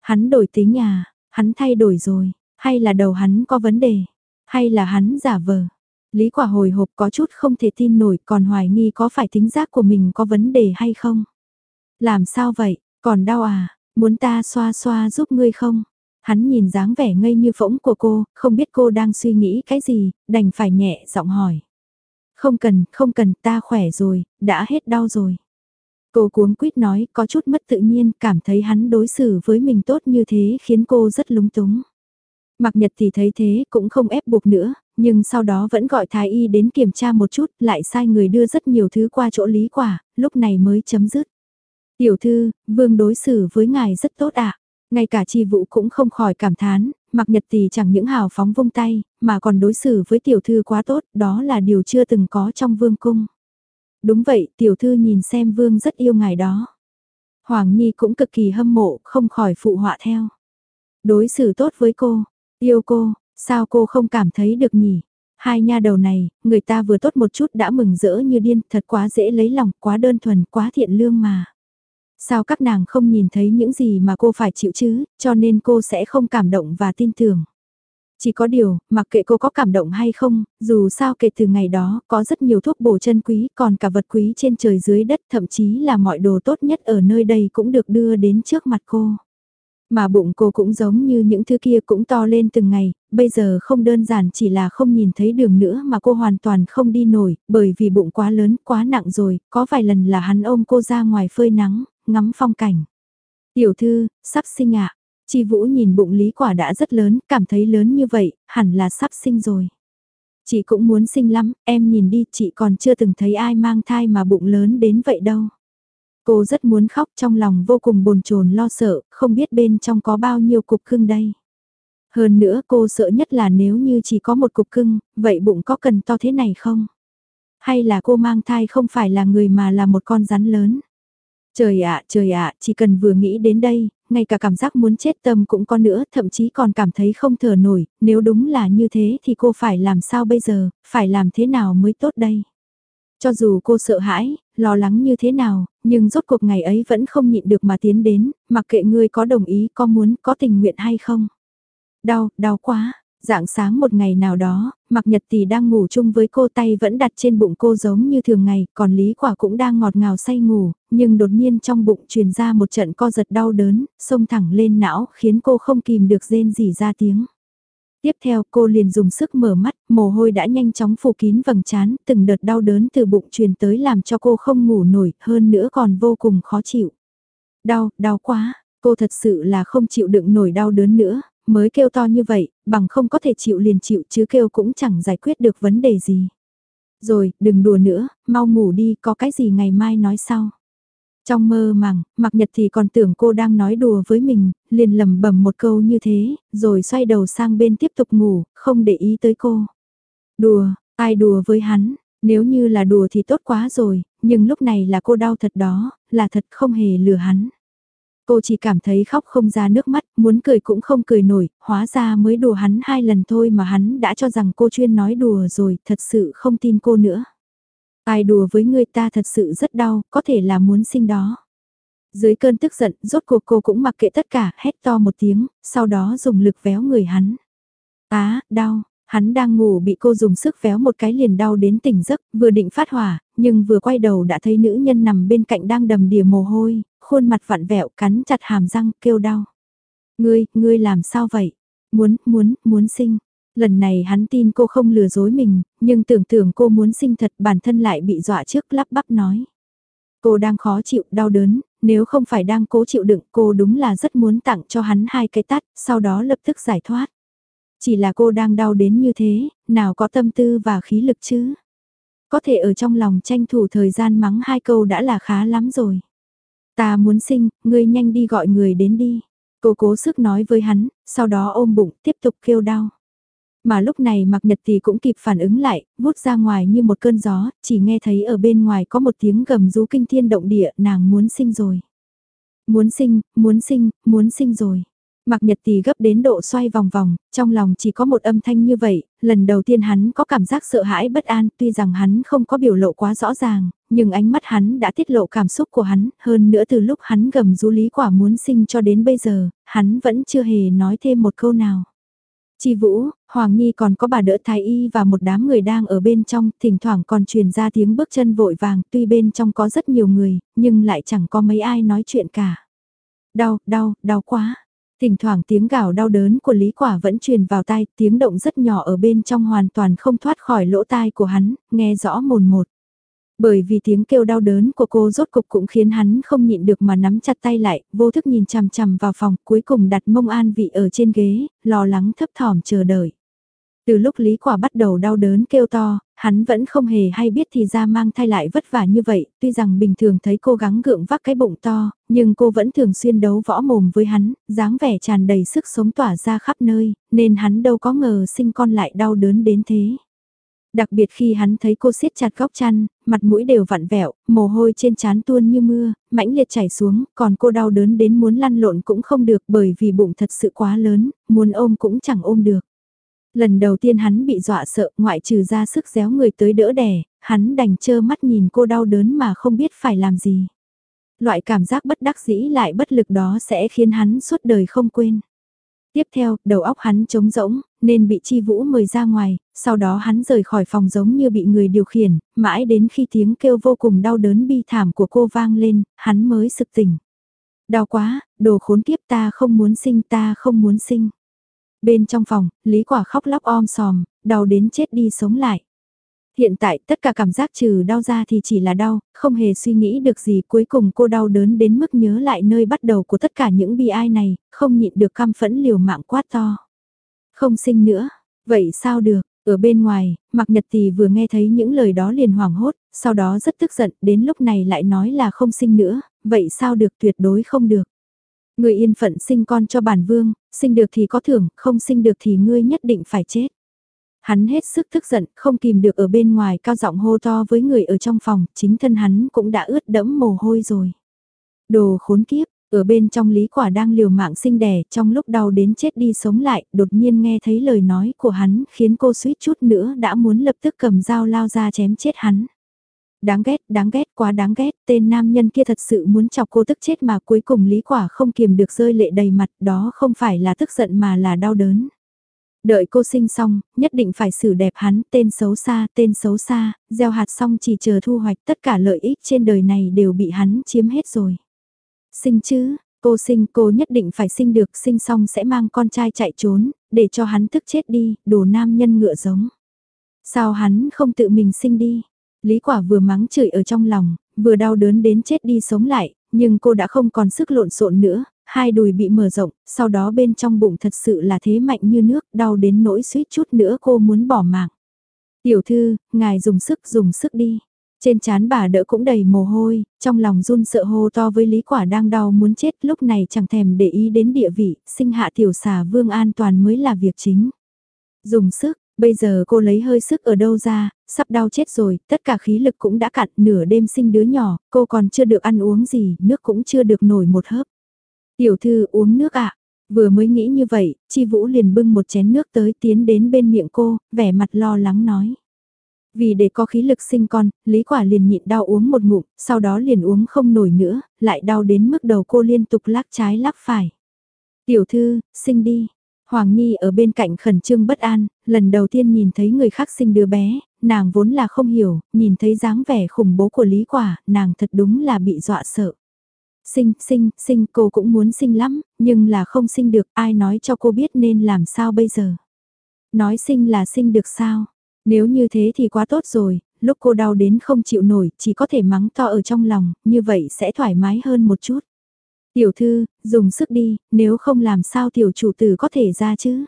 Speaker 1: Hắn đổi tính nhà, hắn thay đổi rồi, hay là đầu hắn có vấn đề, hay là hắn giả vờ. Lý quả hồi hộp có chút không thể tin nổi còn hoài nghi có phải tính giác của mình có vấn đề hay không. Làm sao vậy, còn đau à, muốn ta xoa xoa giúp ngươi không? Hắn nhìn dáng vẻ ngây như phỗng của cô, không biết cô đang suy nghĩ cái gì, đành phải nhẹ giọng hỏi. Không cần, không cần, ta khỏe rồi, đã hết đau rồi. Cô cuống quýt nói, có chút mất tự nhiên, cảm thấy hắn đối xử với mình tốt như thế khiến cô rất lúng túng. Mặc nhật thì thấy thế cũng không ép buộc nữa, nhưng sau đó vẫn gọi thái y đến kiểm tra một chút, lại sai người đưa rất nhiều thứ qua chỗ lý quả, lúc này mới chấm dứt. Tiểu thư, vương đối xử với ngài rất tốt ạ. Ngay cả chi vũ cũng không khỏi cảm thán, mặc nhật tỷ chẳng những hào phóng vung tay, mà còn đối xử với tiểu thư quá tốt, đó là điều chưa từng có trong vương cung. Đúng vậy, tiểu thư nhìn xem vương rất yêu ngài đó. Hoàng Nhi cũng cực kỳ hâm mộ, không khỏi phụ họa theo. Đối xử tốt với cô, yêu cô, sao cô không cảm thấy được nhỉ? Hai nha đầu này, người ta vừa tốt một chút đã mừng rỡ như điên, thật quá dễ lấy lòng, quá đơn thuần, quá thiện lương mà. Sao các nàng không nhìn thấy những gì mà cô phải chịu chứ, cho nên cô sẽ không cảm động và tin tưởng. Chỉ có điều, mặc kệ cô có cảm động hay không, dù sao kể từ ngày đó, có rất nhiều thuốc bổ chân quý, còn cả vật quý trên trời dưới đất, thậm chí là mọi đồ tốt nhất ở nơi đây cũng được đưa đến trước mặt cô. Mà bụng cô cũng giống như những thứ kia cũng to lên từng ngày, bây giờ không đơn giản chỉ là không nhìn thấy đường nữa mà cô hoàn toàn không đi nổi, bởi vì bụng quá lớn, quá nặng rồi, có vài lần là hắn ôm cô ra ngoài phơi nắng, ngắm phong cảnh. Tiểu thư, sắp sinh ạ. Chi Vũ nhìn bụng Lý Quả đã rất lớn, cảm thấy lớn như vậy, hẳn là sắp sinh rồi. Chị cũng muốn sinh lắm, em nhìn đi, chị còn chưa từng thấy ai mang thai mà bụng lớn đến vậy đâu. Cô rất muốn khóc trong lòng vô cùng bồn chồn lo sợ, không biết bên trong có bao nhiêu cục cưng đây. Hơn nữa cô sợ nhất là nếu như chỉ có một cục cưng, vậy bụng có cần to thế này không? Hay là cô mang thai không phải là người mà là một con rắn lớn? Trời ạ, trời ạ, chỉ cần vừa nghĩ đến đây, ngay cả cảm giác muốn chết tâm cũng có nữa, thậm chí còn cảm thấy không thở nổi, nếu đúng là như thế thì cô phải làm sao bây giờ, phải làm thế nào mới tốt đây? Cho dù cô sợ hãi, lo lắng như thế nào, nhưng rốt cuộc ngày ấy vẫn không nhịn được mà tiến đến, mặc kệ ngươi có đồng ý, có muốn, có tình nguyện hay không. Đau, đau quá, Dạng sáng một ngày nào đó, Mạc Nhật Tỷ đang ngủ chung với cô tay vẫn đặt trên bụng cô giống như thường ngày, còn Lý Quả cũng đang ngọt ngào say ngủ, nhưng đột nhiên trong bụng truyền ra một trận co giật đau đớn, xông thẳng lên não, khiến cô không kìm được rên rỉ ra tiếng. Tiếp theo cô liền dùng sức mở mắt, mồ hôi đã nhanh chóng phủ kín vầng trán, từng đợt đau đớn từ bụng truyền tới làm cho cô không ngủ nổi, hơn nữa còn vô cùng khó chịu. Đau, đau quá, cô thật sự là không chịu đựng nổi đau đớn nữa, mới kêu to như vậy, bằng không có thể chịu liền chịu chứ kêu cũng chẳng giải quyết được vấn đề gì. Rồi, đừng đùa nữa, mau ngủ đi, có cái gì ngày mai nói sau. Trong mơ màng, Mạc Nhật thì còn tưởng cô đang nói đùa với mình, liền lầm bầm một câu như thế, rồi xoay đầu sang bên tiếp tục ngủ, không để ý tới cô. Đùa, ai đùa với hắn, nếu như là đùa thì tốt quá rồi, nhưng lúc này là cô đau thật đó, là thật không hề lừa hắn. Cô chỉ cảm thấy khóc không ra nước mắt, muốn cười cũng không cười nổi, hóa ra mới đùa hắn hai lần thôi mà hắn đã cho rằng cô chuyên nói đùa rồi, thật sự không tin cô nữa. Ai đùa với người ta thật sự rất đau, có thể là muốn sinh đó. Dưới cơn tức giận, rốt cuộc cô cũng mặc kệ tất cả, hét to một tiếng, sau đó dùng lực véo người hắn. Á, đau, hắn đang ngủ bị cô dùng sức véo một cái liền đau đến tỉnh giấc, vừa định phát hỏa, nhưng vừa quay đầu đã thấy nữ nhân nằm bên cạnh đang đầm đìa mồ hôi, khuôn mặt vặn vẹo cắn chặt hàm răng kêu đau. Ngươi, ngươi làm sao vậy? Muốn, muốn, muốn sinh. Lần này hắn tin cô không lừa dối mình, nhưng tưởng tưởng cô muốn sinh thật bản thân lại bị dọa trước lắp bắp nói. Cô đang khó chịu, đau đớn, nếu không phải đang cố chịu đựng cô đúng là rất muốn tặng cho hắn hai cái tát, sau đó lập tức giải thoát. Chỉ là cô đang đau đến như thế, nào có tâm tư và khí lực chứ. Có thể ở trong lòng tranh thủ thời gian mắng hai câu đã là khá lắm rồi. Ta muốn sinh, ngươi nhanh đi gọi người đến đi. Cô cố sức nói với hắn, sau đó ôm bụng tiếp tục kêu đau. Mà lúc này Mạc Nhật thì cũng kịp phản ứng lại, vút ra ngoài như một cơn gió, chỉ nghe thấy ở bên ngoài có một tiếng gầm rú kinh thiên động địa, nàng muốn sinh rồi. Muốn sinh, muốn sinh, muốn sinh rồi. Mạc Nhật Tì gấp đến độ xoay vòng vòng, trong lòng chỉ có một âm thanh như vậy, lần đầu tiên hắn có cảm giác sợ hãi bất an, tuy rằng hắn không có biểu lộ quá rõ ràng, nhưng ánh mắt hắn đã tiết lộ cảm xúc của hắn, hơn nữa từ lúc hắn gầm rú lý quả muốn sinh cho đến bây giờ, hắn vẫn chưa hề nói thêm một câu nào. Chi Vũ, Hoàng Nhi còn có bà đỡ thái y và một đám người đang ở bên trong, thỉnh thoảng còn truyền ra tiếng bước chân vội vàng, tuy bên trong có rất nhiều người, nhưng lại chẳng có mấy ai nói chuyện cả. Đau, đau, đau quá. Thỉnh thoảng tiếng gào đau đớn của Lý Quả vẫn truyền vào tai, tiếng động rất nhỏ ở bên trong hoàn toàn không thoát khỏi lỗ tai của hắn, nghe rõ mồn một. Bởi vì tiếng kêu đau đớn của cô rốt cục cũng khiến hắn không nhịn được mà nắm chặt tay lại, vô thức nhìn chằm chằm vào phòng, cuối cùng đặt mông an vị ở trên ghế, lo lắng thấp thỏm chờ đợi. Từ lúc Lý Quả bắt đầu đau đớn kêu to, hắn vẫn không hề hay biết thì ra mang thai lại vất vả như vậy, tuy rằng bình thường thấy cô gắng gượng vác cái bụng to, nhưng cô vẫn thường xuyên đấu võ mồm với hắn, dáng vẻ tràn đầy sức sống tỏa ra khắp nơi, nên hắn đâu có ngờ sinh con lại đau đớn đến thế. Đặc biệt khi hắn thấy cô siết chặt góc chăn, mặt mũi đều vặn vẹo, mồ hôi trên trán tuôn như mưa, mãnh liệt chảy xuống, còn cô đau đớn đến muốn lăn lộn cũng không được bởi vì bụng thật sự quá lớn, muốn ôm cũng chẳng ôm được. Lần đầu tiên hắn bị dọa sợ, ngoại trừ ra sức réo người tới đỡ đẻ, hắn đành chơ mắt nhìn cô đau đớn mà không biết phải làm gì. Loại cảm giác bất đắc dĩ lại bất lực đó sẽ khiến hắn suốt đời không quên. Tiếp theo, đầu óc hắn trống rỗng, nên bị chi vũ mời ra ngoài, sau đó hắn rời khỏi phòng giống như bị người điều khiển, mãi đến khi tiếng kêu vô cùng đau đớn bi thảm của cô vang lên, hắn mới sực tỉnh. Đau quá, đồ khốn kiếp ta không muốn sinh ta không muốn sinh. Bên trong phòng, Lý Quả khóc lóc om sòm, đau đến chết đi sống lại. Hiện tại tất cả cảm giác trừ đau ra thì chỉ là đau, không hề suy nghĩ được gì cuối cùng cô đau đớn đến mức nhớ lại nơi bắt đầu của tất cả những bi ai này, không nhịn được căm phẫn liều mạng quát to. Không sinh nữa, vậy sao được, ở bên ngoài, Mạc Nhật Tì vừa nghe thấy những lời đó liền hoảng hốt, sau đó rất tức giận, đến lúc này lại nói là không sinh nữa, vậy sao được tuyệt đối không được. Người yên phận sinh con cho bản vương, sinh được thì có thưởng, không sinh được thì ngươi nhất định phải chết. Hắn hết sức tức giận, không kìm được ở bên ngoài cao giọng hô to với người ở trong phòng, chính thân hắn cũng đã ướt đẫm mồ hôi rồi. Đồ khốn kiếp, ở bên trong lý quả đang liều mạng sinh đẻ, trong lúc đau đến chết đi sống lại, đột nhiên nghe thấy lời nói của hắn, khiến cô suýt chút nữa đã muốn lập tức cầm dao lao ra chém chết hắn. Đáng ghét, đáng ghét, quá đáng ghét, tên nam nhân kia thật sự muốn chọc cô tức chết mà cuối cùng lý quả không kiềm được rơi lệ đầy mặt, đó không phải là tức giận mà là đau đớn. Đợi cô sinh xong, nhất định phải xử đẹp hắn, tên xấu xa, tên xấu xa, gieo hạt xong chỉ chờ thu hoạch tất cả lợi ích trên đời này đều bị hắn chiếm hết rồi. Sinh chứ, cô sinh cô nhất định phải sinh được, sinh xong sẽ mang con trai chạy trốn, để cho hắn tức chết đi, đồ nam nhân ngựa giống. Sao hắn không tự mình sinh đi? Lý quả vừa mắng chửi ở trong lòng, vừa đau đớn đến chết đi sống lại, nhưng cô đã không còn sức lộn xộn nữa, hai đùi bị mở rộng, sau đó bên trong bụng thật sự là thế mạnh như nước, đau đến nỗi suýt chút nữa cô muốn bỏ mạng. Tiểu thư, ngài dùng sức dùng sức đi. Trên chán bà đỡ cũng đầy mồ hôi, trong lòng run sợ hô to với lý quả đang đau muốn chết lúc này chẳng thèm để ý đến địa vị, sinh hạ tiểu xà vương an toàn mới là việc chính. Dùng sức, bây giờ cô lấy hơi sức ở đâu ra, sắp đau chết rồi, tất cả khí lực cũng đã cạn, nửa đêm sinh đứa nhỏ, cô còn chưa được ăn uống gì, nước cũng chưa được nổi một hớp. Tiểu thư uống nước ạ. Vừa mới nghĩ như vậy, Chi Vũ liền bưng một chén nước tới tiến đến bên miệng cô, vẻ mặt lo lắng nói. Vì để có khí lực sinh con, Lý Quả liền nhịn đau uống một ngụm, sau đó liền uống không nổi nữa, lại đau đến mức đầu cô liên tục lắc trái lắc phải. Tiểu thư, sinh đi. Hoàng Nhi ở bên cạnh khẩn trương bất an, lần đầu tiên nhìn thấy người khác sinh đứa bé, nàng vốn là không hiểu, nhìn thấy dáng vẻ khủng bố của Lý Quả, nàng thật đúng là bị dọa sợ. Sinh, sinh, sinh, cô cũng muốn sinh lắm, nhưng là không sinh được, ai nói cho cô biết nên làm sao bây giờ. Nói sinh là sinh được sao? Nếu như thế thì quá tốt rồi, lúc cô đau đến không chịu nổi, chỉ có thể mắng to ở trong lòng, như vậy sẽ thoải mái hơn một chút. Tiểu thư, dùng sức đi, nếu không làm sao tiểu chủ tử có thể ra chứ?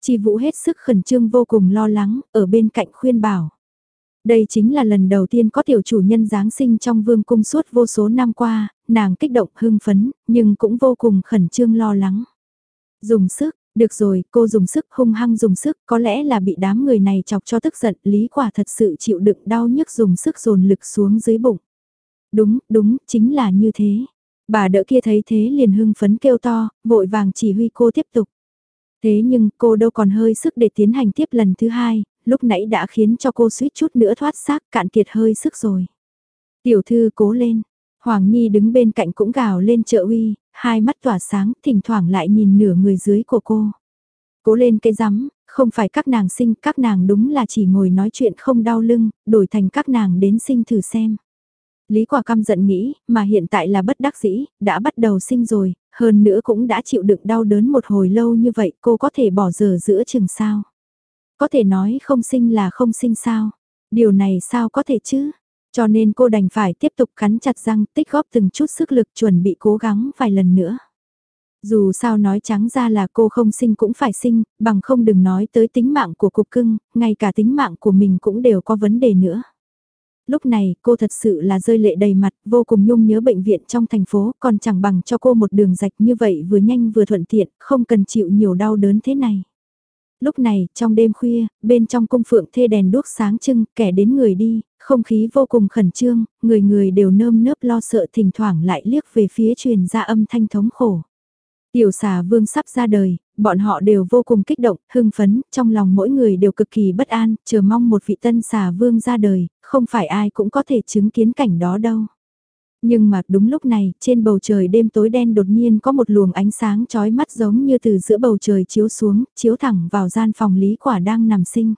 Speaker 1: Chi vũ hết sức khẩn trương vô cùng lo lắng, ở bên cạnh khuyên bảo. Đây chính là lần đầu tiên có tiểu chủ nhân Giáng sinh trong vương cung suốt vô số năm qua, nàng kích động hưng phấn, nhưng cũng vô cùng khẩn trương lo lắng. Dùng sức, được rồi, cô dùng sức hung hăng dùng sức, có lẽ là bị đám người này chọc cho tức giận, lý quả thật sự chịu đựng đau nhức dùng sức dồn lực xuống dưới bụng. Đúng, đúng, chính là như thế. Bà đỡ kia thấy thế liền hưng phấn kêu to, vội vàng chỉ huy cô tiếp tục. Thế nhưng cô đâu còn hơi sức để tiến hành tiếp lần thứ hai, lúc nãy đã khiến cho cô suýt chút nữa thoát xác cạn kiệt hơi sức rồi. Tiểu thư cố lên, Hoàng Nhi đứng bên cạnh cũng gào lên trợ uy, hai mắt tỏa sáng, thỉnh thoảng lại nhìn nửa người dưới của cô. Cố lên cái rắm, không phải các nàng sinh, các nàng đúng là chỉ ngồi nói chuyện không đau lưng, đổi thành các nàng đến sinh thử xem. Lý Quả căm giận nghĩ, mà hiện tại là bất đắc dĩ, đã bắt đầu sinh rồi, hơn nữa cũng đã chịu đựng đau đớn một hồi lâu như vậy, cô có thể bỏ giờ giữa chừng sao? Có thể nói không sinh là không sinh sao? Điều này sao có thể chứ? Cho nên cô đành phải tiếp tục cắn chặt răng tích góp từng chút sức lực chuẩn bị cố gắng vài lần nữa. Dù sao nói trắng ra là cô không sinh cũng phải sinh, bằng không đừng nói tới tính mạng của cục cưng, ngay cả tính mạng của mình cũng đều có vấn đề nữa. Lúc này cô thật sự là rơi lệ đầy mặt, vô cùng nhung nhớ bệnh viện trong thành phố, còn chẳng bằng cho cô một đường rạch như vậy vừa nhanh vừa thuận tiện, không cần chịu nhiều đau đớn thế này. Lúc này, trong đêm khuya, bên trong cung phượng thê đèn đuốc sáng trưng, kẻ đến người đi, không khí vô cùng khẩn trương, người người đều nơm nớp lo sợ thỉnh thoảng lại liếc về phía truyền ra âm thanh thống khổ. Tiểu xà vương sắp ra đời, bọn họ đều vô cùng kích động, hưng phấn, trong lòng mỗi người đều cực kỳ bất an, chờ mong một vị tân xà vương ra đời, không phải ai cũng có thể chứng kiến cảnh đó đâu. Nhưng mà đúng lúc này, trên bầu trời đêm tối đen đột nhiên có một luồng ánh sáng chói mắt giống như từ giữa bầu trời chiếu xuống, chiếu thẳng vào gian phòng lý quả đang nằm sinh.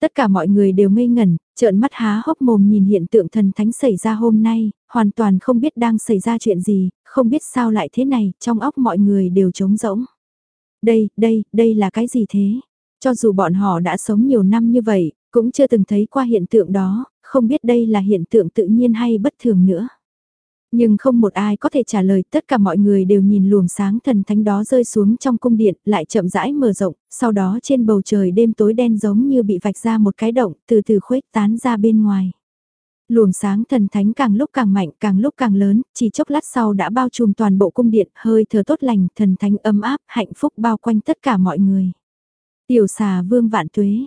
Speaker 1: Tất cả mọi người đều ngây ngẩn, trợn mắt há hốc mồm nhìn hiện tượng thần thánh xảy ra hôm nay, hoàn toàn không biết đang xảy ra chuyện gì, không biết sao lại thế này, trong óc mọi người đều trống rỗng. Đây, đây, đây là cái gì thế? Cho dù bọn họ đã sống nhiều năm như vậy, cũng chưa từng thấy qua hiện tượng đó, không biết đây là hiện tượng tự nhiên hay bất thường nữa. Nhưng không một ai có thể trả lời, tất cả mọi người đều nhìn luồng sáng thần thánh đó rơi xuống trong cung điện, lại chậm rãi mở rộng, sau đó trên bầu trời đêm tối đen giống như bị vạch ra một cái động, từ từ khuếch tán ra bên ngoài. Luồng sáng thần thánh càng lúc càng mạnh, càng lúc càng lớn, chỉ chốc lát sau đã bao trùm toàn bộ cung điện, hơi thở tốt lành, thần thánh ấm áp, hạnh phúc bao quanh tất cả mọi người. Tiểu xà vương vạn tuế,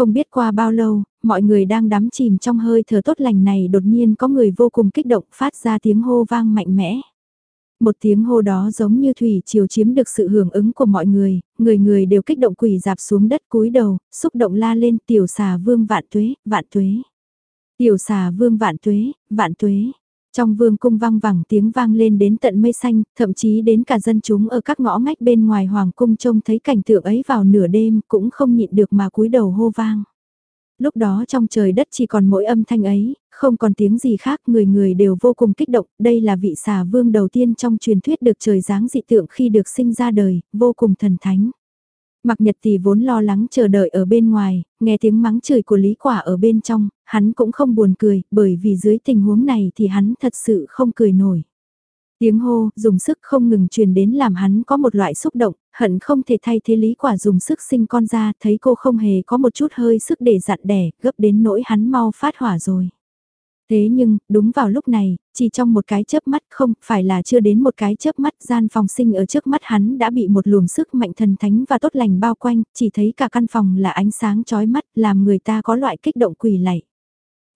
Speaker 1: không biết qua bao lâu, mọi người đang đắm chìm trong hơi thở tốt lành này đột nhiên có người vô cùng kích động phát ra tiếng hô vang mạnh mẽ. Một tiếng hô đó giống như thủy chiều chiếm được sự hưởng ứng của mọi người, người người đều kích động quỳ dạp xuống đất cúi đầu, xúc động la lên tiểu xà vương vạn tuế, vạn tuế. Tiểu xà vương vạn tuế, vạn tuế. Trong vương cung vang vẳng tiếng vang lên đến tận mây xanh, thậm chí đến cả dân chúng ở các ngõ ngách bên ngoài hoàng cung trông thấy cảnh tượng ấy vào nửa đêm cũng không nhịn được mà cúi đầu hô vang. Lúc đó trong trời đất chỉ còn mỗi âm thanh ấy, không còn tiếng gì khác, người người đều vô cùng kích động, đây là vị xà vương đầu tiên trong truyền thuyết được trời giáng dị tượng khi được sinh ra đời, vô cùng thần thánh. Mặc nhật thì vốn lo lắng chờ đợi ở bên ngoài, nghe tiếng mắng chửi của Lý Quả ở bên trong, hắn cũng không buồn cười, bởi vì dưới tình huống này thì hắn thật sự không cười nổi. Tiếng hô, dùng sức không ngừng truyền đến làm hắn có một loại xúc động, hận không thể thay thế Lý Quả dùng sức sinh con ra, thấy cô không hề có một chút hơi sức để dặn đẻ, gấp đến nỗi hắn mau phát hỏa rồi. Thế nhưng, đúng vào lúc này, chỉ trong một cái chớp mắt không, phải là chưa đến một cái chớp mắt gian phòng sinh ở trước mắt hắn đã bị một luồng sức mạnh thần thánh và tốt lành bao quanh, chỉ thấy cả căn phòng là ánh sáng chói mắt làm người ta có loại kích động quỳ lạy.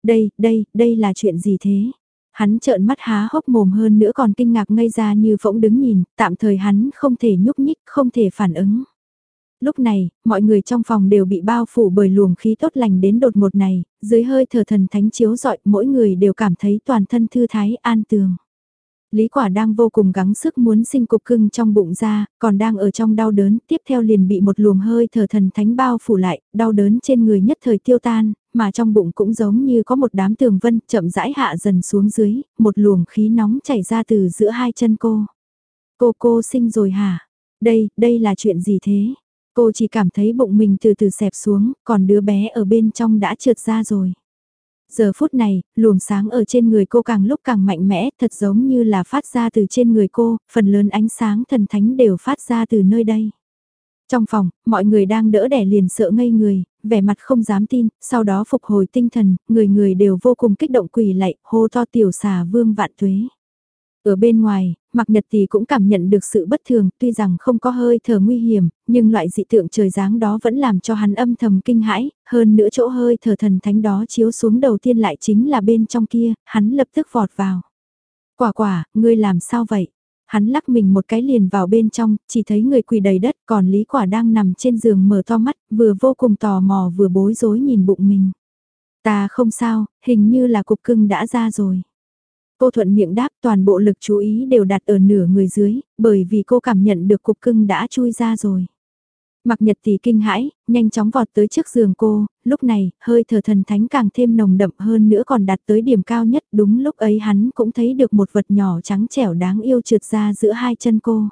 Speaker 1: Đây, đây, đây là chuyện gì thế? Hắn trợn mắt há hốc mồm hơn nữa còn kinh ngạc ngây ra như phỗng đứng nhìn, tạm thời hắn không thể nhúc nhích, không thể phản ứng. Lúc này, mọi người trong phòng đều bị bao phủ bởi luồng khí tốt lành đến đột một này, dưới hơi thở thần thánh chiếu rọi, mỗi người đều cảm thấy toàn thân thư thái an tường. Lý quả đang vô cùng gắng sức muốn sinh cục cưng trong bụng ra, còn đang ở trong đau đớn, tiếp theo liền bị một luồng hơi thở thần thánh bao phủ lại, đau đớn trên người nhất thời tiêu tan, mà trong bụng cũng giống như có một đám tường vân chậm rãi hạ dần xuống dưới, một luồng khí nóng chảy ra từ giữa hai chân cô. Cô cô sinh rồi hả? Đây, đây là chuyện gì thế? Cô chỉ cảm thấy bụng mình từ từ xẹp xuống, còn đứa bé ở bên trong đã trượt ra rồi. Giờ phút này, luồng sáng ở trên người cô càng lúc càng mạnh mẽ, thật giống như là phát ra từ trên người cô, phần lớn ánh sáng thần thánh đều phát ra từ nơi đây. Trong phòng, mọi người đang đỡ đẻ liền sợ ngây người, vẻ mặt không dám tin, sau đó phục hồi tinh thần, người người đều vô cùng kích động quỳ lạy, hô to tiểu xà vương vạn tuế. Ở bên ngoài, Mạc Nhật thì cũng cảm nhận được sự bất thường, tuy rằng không có hơi thở nguy hiểm, nhưng loại dị tượng trời giáng đó vẫn làm cho hắn âm thầm kinh hãi, hơn nữa chỗ hơi thở thần thánh đó chiếu xuống đầu tiên lại chính là bên trong kia, hắn lập tức vọt vào. Quả quả, ngươi làm sao vậy? Hắn lắc mình một cái liền vào bên trong, chỉ thấy người quỳ đầy đất, còn Lý Quả đang nằm trên giường mở to mắt, vừa vô cùng tò mò vừa bối rối nhìn bụng mình. Ta không sao, hình như là cục cưng đã ra rồi. Cô thuận miệng đáp toàn bộ lực chú ý đều đặt ở nửa người dưới, bởi vì cô cảm nhận được cục cưng đã chui ra rồi. Mặc nhật thì kinh hãi, nhanh chóng vọt tới trước giường cô, lúc này, hơi thở thần thánh càng thêm nồng đậm hơn nữa còn đạt tới điểm cao nhất. Đúng lúc ấy hắn cũng thấy được một vật nhỏ trắng trẻo đáng yêu trượt ra giữa hai chân cô.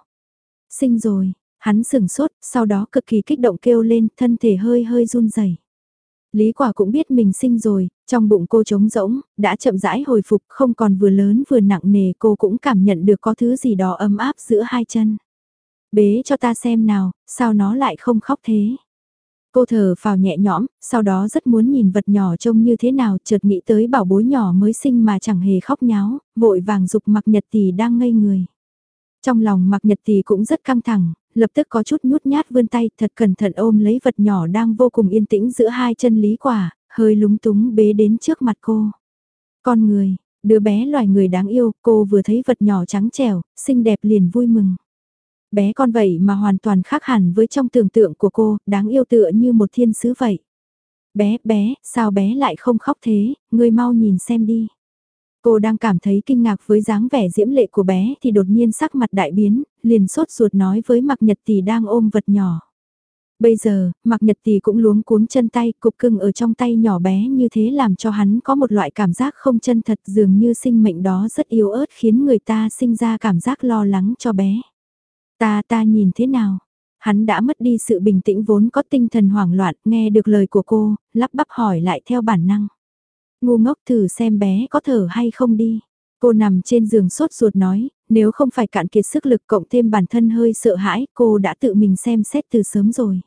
Speaker 1: Sinh rồi, hắn sừng sốt, sau đó cực kỳ kích động kêu lên, thân thể hơi hơi run rẩy. Lý quả cũng biết mình sinh rồi, trong bụng cô trống rỗng, đã chậm rãi hồi phục không còn vừa lớn vừa nặng nề cô cũng cảm nhận được có thứ gì đó ấm áp giữa hai chân. Bế cho ta xem nào, sao nó lại không khóc thế? Cô thở vào nhẹ nhõm, sau đó rất muốn nhìn vật nhỏ trông như thế nào, chợt nghĩ tới bảo bối nhỏ mới sinh mà chẳng hề khóc nháo, vội vàng dục mặc nhật tỷ đang ngây người. Trong lòng mặc nhật thì cũng rất căng thẳng, lập tức có chút nhút nhát vươn tay thật cẩn thận ôm lấy vật nhỏ đang vô cùng yên tĩnh giữa hai chân lý quả, hơi lúng túng bế đến trước mặt cô. Con người, đứa bé loài người đáng yêu, cô vừa thấy vật nhỏ trắng trẻo, xinh đẹp liền vui mừng. Bé con vậy mà hoàn toàn khác hẳn với trong tưởng tượng của cô, đáng yêu tựa như một thiên sứ vậy. Bé, bé, sao bé lại không khóc thế, ngươi mau nhìn xem đi. Cô đang cảm thấy kinh ngạc với dáng vẻ diễm lệ của bé thì đột nhiên sắc mặt đại biến, liền sốt ruột nói với Mạc Nhật Tỷ đang ôm vật nhỏ. Bây giờ, Mạc Nhật Tỷ cũng luống cuống chân tay, cục cưng ở trong tay nhỏ bé như thế làm cho hắn có một loại cảm giác không chân thật dường như sinh mệnh đó rất yếu ớt khiến người ta sinh ra cảm giác lo lắng cho bé. Ta ta nhìn thế nào? Hắn đã mất đi sự bình tĩnh vốn có tinh thần hoảng loạn, nghe được lời của cô, lắp bắp hỏi lại theo bản năng. Ngu ngốc thử xem bé có thở hay không đi. Cô nằm trên giường sốt ruột nói, nếu không phải cạn kiệt sức lực cộng thêm bản thân hơi sợ hãi, cô đã tự mình xem xét từ sớm rồi.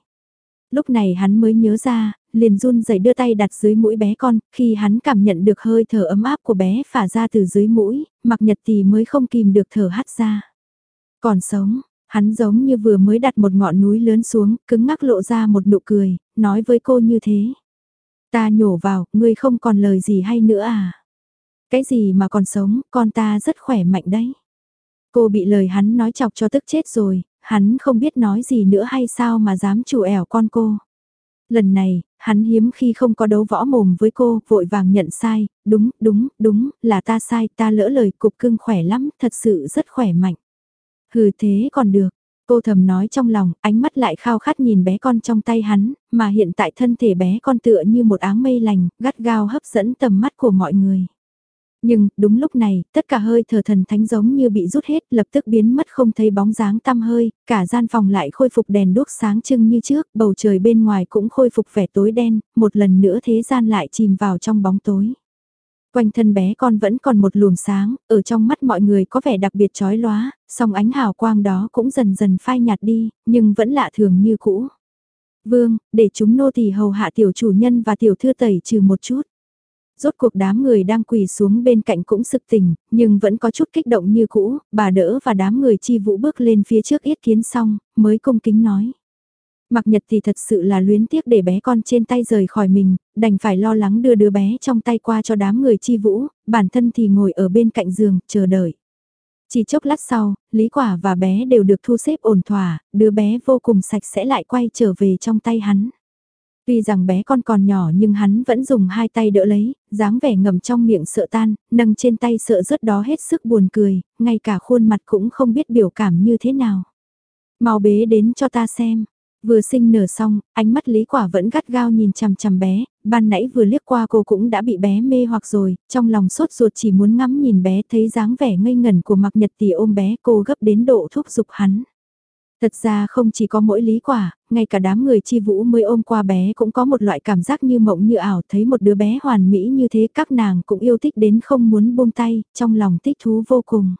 Speaker 1: Lúc này hắn mới nhớ ra, liền run rẩy đưa tay đặt dưới mũi bé con, khi hắn cảm nhận được hơi thở ấm áp của bé phả ra từ dưới mũi, mặc nhật thì mới không kìm được thở hắt ra. Còn sống, hắn giống như vừa mới đặt một ngọn núi lớn xuống, cứng ngắc lộ ra một nụ cười, nói với cô như thế. Ta nhổ vào, ngươi không còn lời gì hay nữa à? Cái gì mà còn sống, con ta rất khỏe mạnh đấy. Cô bị lời hắn nói chọc cho tức chết rồi, hắn không biết nói gì nữa hay sao mà dám chủ ẻo con cô. Lần này, hắn hiếm khi không có đấu võ mồm với cô, vội vàng nhận sai, đúng, đúng, đúng, là ta sai, ta lỡ lời cục cưng khỏe lắm, thật sự rất khỏe mạnh. Hừ thế còn được, cô thầm nói trong lòng, ánh mắt lại khao khát nhìn bé con trong tay hắn, mà hiện tại thân thể bé con tựa như một áng mây lành, gắt gao hấp dẫn tầm mắt của mọi người. Nhưng, đúng lúc này, tất cả hơi thở thần thánh giống như bị rút hết, lập tức biến mất không thấy bóng dáng tăm hơi, cả gian phòng lại khôi phục đèn đuốc sáng trưng như trước, bầu trời bên ngoài cũng khôi phục vẻ tối đen, một lần nữa thế gian lại chìm vào trong bóng tối. Quanh thân bé con vẫn còn một luồng sáng, ở trong mắt mọi người có vẻ đặc biệt chói lóa, song ánh hào quang đó cũng dần dần phai nhạt đi, nhưng vẫn lạ thường như cũ. Vương, để chúng nô tỳ hầu hạ tiểu chủ nhân và tiểu thư tẩy trừ một chút. Rốt cuộc đám người đang quỳ xuống bên cạnh cũng sực tỉnh, nhưng vẫn có chút kích động như cũ, bà đỡ và đám người chi vũ bước lên phía trước yết kiến xong, mới cung kính nói. Mặc nhật thì thật sự là luyến tiếc để bé con trên tay rời khỏi mình, đành phải lo lắng đưa đứa bé trong tay qua cho đám người chi vũ, bản thân thì ngồi ở bên cạnh giường, chờ đợi. Chỉ chốc lát sau, Lý Quả và bé đều được thu xếp ổn thỏa, đứa bé vô cùng sạch sẽ lại quay trở về trong tay hắn. Tuy rằng bé con còn nhỏ nhưng hắn vẫn dùng hai tay đỡ lấy, dáng vẻ ngầm trong miệng sợ tan, nâng trên tay sợ rớt đó hết sức buồn cười, ngay cả khuôn mặt cũng không biết biểu cảm như thế nào. Mau bế đến cho ta xem. Vừa sinh nở xong, ánh mắt Lý Quả vẫn gắt gao nhìn chằm chằm bé, ban nãy vừa liếc qua cô cũng đã bị bé mê hoặc rồi, trong lòng sốt ruột chỉ muốn ngắm nhìn bé thấy dáng vẻ ngây ngẩn của mặc nhật tỷ ôm bé cô gấp đến độ thúc giục hắn. Thật ra không chỉ có mỗi lý quả, ngay cả đám người chi vũ mới ôm qua bé cũng có một loại cảm giác như mộng như ảo thấy một đứa bé hoàn mỹ như thế các nàng cũng yêu thích đến không muốn buông tay, trong lòng thích thú vô cùng.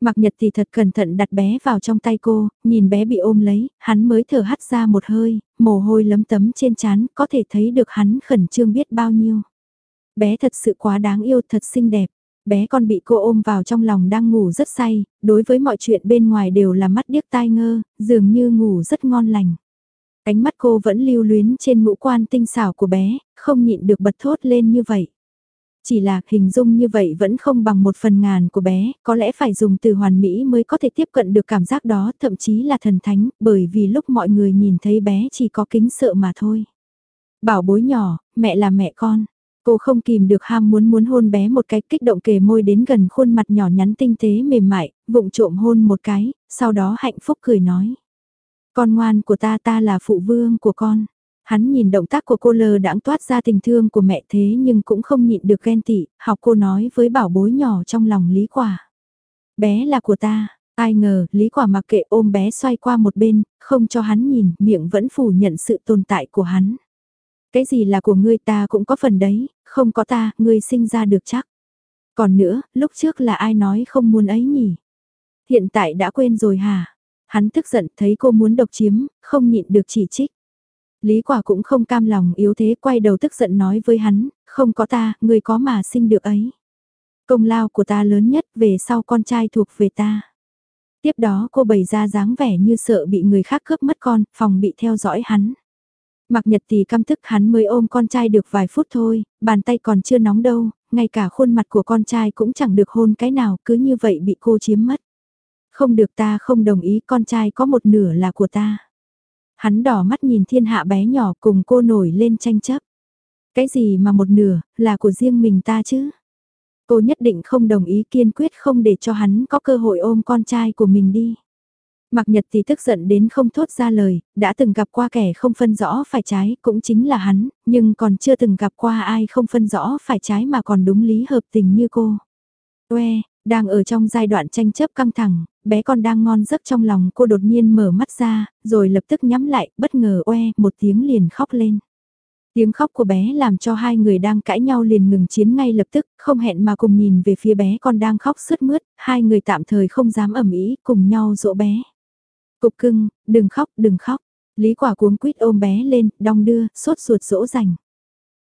Speaker 1: Mặc nhật thì thật cẩn thận đặt bé vào trong tay cô, nhìn bé bị ôm lấy, hắn mới thở hắt ra một hơi, mồ hôi lấm tấm trên trán có thể thấy được hắn khẩn trương biết bao nhiêu. Bé thật sự quá đáng yêu thật xinh đẹp bé con bị cô ôm vào trong lòng đang ngủ rất say, đối với mọi chuyện bên ngoài đều là mắt điếc tai ngơ, dường như ngủ rất ngon lành. Ánh mắt cô vẫn lưu luyến trên ngũ quan tinh xảo của bé, không nhịn được bật thốt lên như vậy. Chỉ là hình dung như vậy vẫn không bằng một phần ngàn của bé, có lẽ phải dùng từ hoàn mỹ mới có thể tiếp cận được cảm giác đó, thậm chí là thần thánh, bởi vì lúc mọi người nhìn thấy bé chỉ có kính sợ mà thôi. Bảo bối nhỏ, mẹ là mẹ con. Cô không kìm được ham muốn muốn hôn bé một cái kích động kề môi đến gần khuôn mặt nhỏ nhắn tinh tế mềm mại, vụng trộm hôn một cái, sau đó hạnh phúc cười nói. Con ngoan của ta ta là phụ vương của con. Hắn nhìn động tác của cô lơ đãng toát ra tình thương của mẹ thế nhưng cũng không nhịn được ghen tị, học cô nói với bảo bối nhỏ trong lòng Lý Quả. Bé là của ta, ai ngờ Lý Quả mặc kệ ôm bé xoay qua một bên, không cho hắn nhìn, miệng vẫn phủ nhận sự tồn tại của hắn. Cái gì là của ngươi ta cũng có phần đấy, không có ta, ngươi sinh ra được chắc. Còn nữa, lúc trước là ai nói không muốn ấy nhỉ? Hiện tại đã quên rồi hả? Hắn tức giận thấy cô muốn độc chiếm, không nhịn được chỉ trích. Lý quả cũng không cam lòng yếu thế quay đầu tức giận nói với hắn, không có ta, người có mà sinh được ấy. Công lao của ta lớn nhất về sau con trai thuộc về ta. Tiếp đó cô bày ra dáng vẻ như sợ bị người khác cướp mất con, phòng bị theo dõi hắn. Mặc nhật thì căm tức hắn mới ôm con trai được vài phút thôi, bàn tay còn chưa nóng đâu, ngay cả khuôn mặt của con trai cũng chẳng được hôn cái nào, cứ như vậy bị cô chiếm mất. Không được ta không đồng ý con trai có một nửa là của ta. Hắn đỏ mắt nhìn thiên hạ bé nhỏ cùng cô nổi lên tranh chấp. Cái gì mà một nửa, là của riêng mình ta chứ? Cô nhất định không đồng ý kiên quyết không để cho hắn có cơ hội ôm con trai của mình đi. Mạc Nhật thì tức giận đến không thốt ra lời, đã từng gặp qua kẻ không phân rõ phải trái, cũng chính là hắn, nhưng còn chưa từng gặp qua ai không phân rõ phải trái mà còn đúng lý hợp tình như cô. Oe, đang ở trong giai đoạn tranh chấp căng thẳng, bé con đang ngon giấc trong lòng cô đột nhiên mở mắt ra, rồi lập tức nhắm lại, bất ngờ oe, một tiếng liền khóc lên. Tiếng khóc của bé làm cho hai người đang cãi nhau liền ngừng chiến ngay lập tức, không hẹn mà cùng nhìn về phía bé con đang khóc sướt mướt, hai người tạm thời không dám ẩm ý, cùng nhau dỗ bé. Cục cưng, đừng khóc, đừng khóc. Lý quả cuống quýt ôm bé lên, đong đưa, sốt ruột dỗ dành.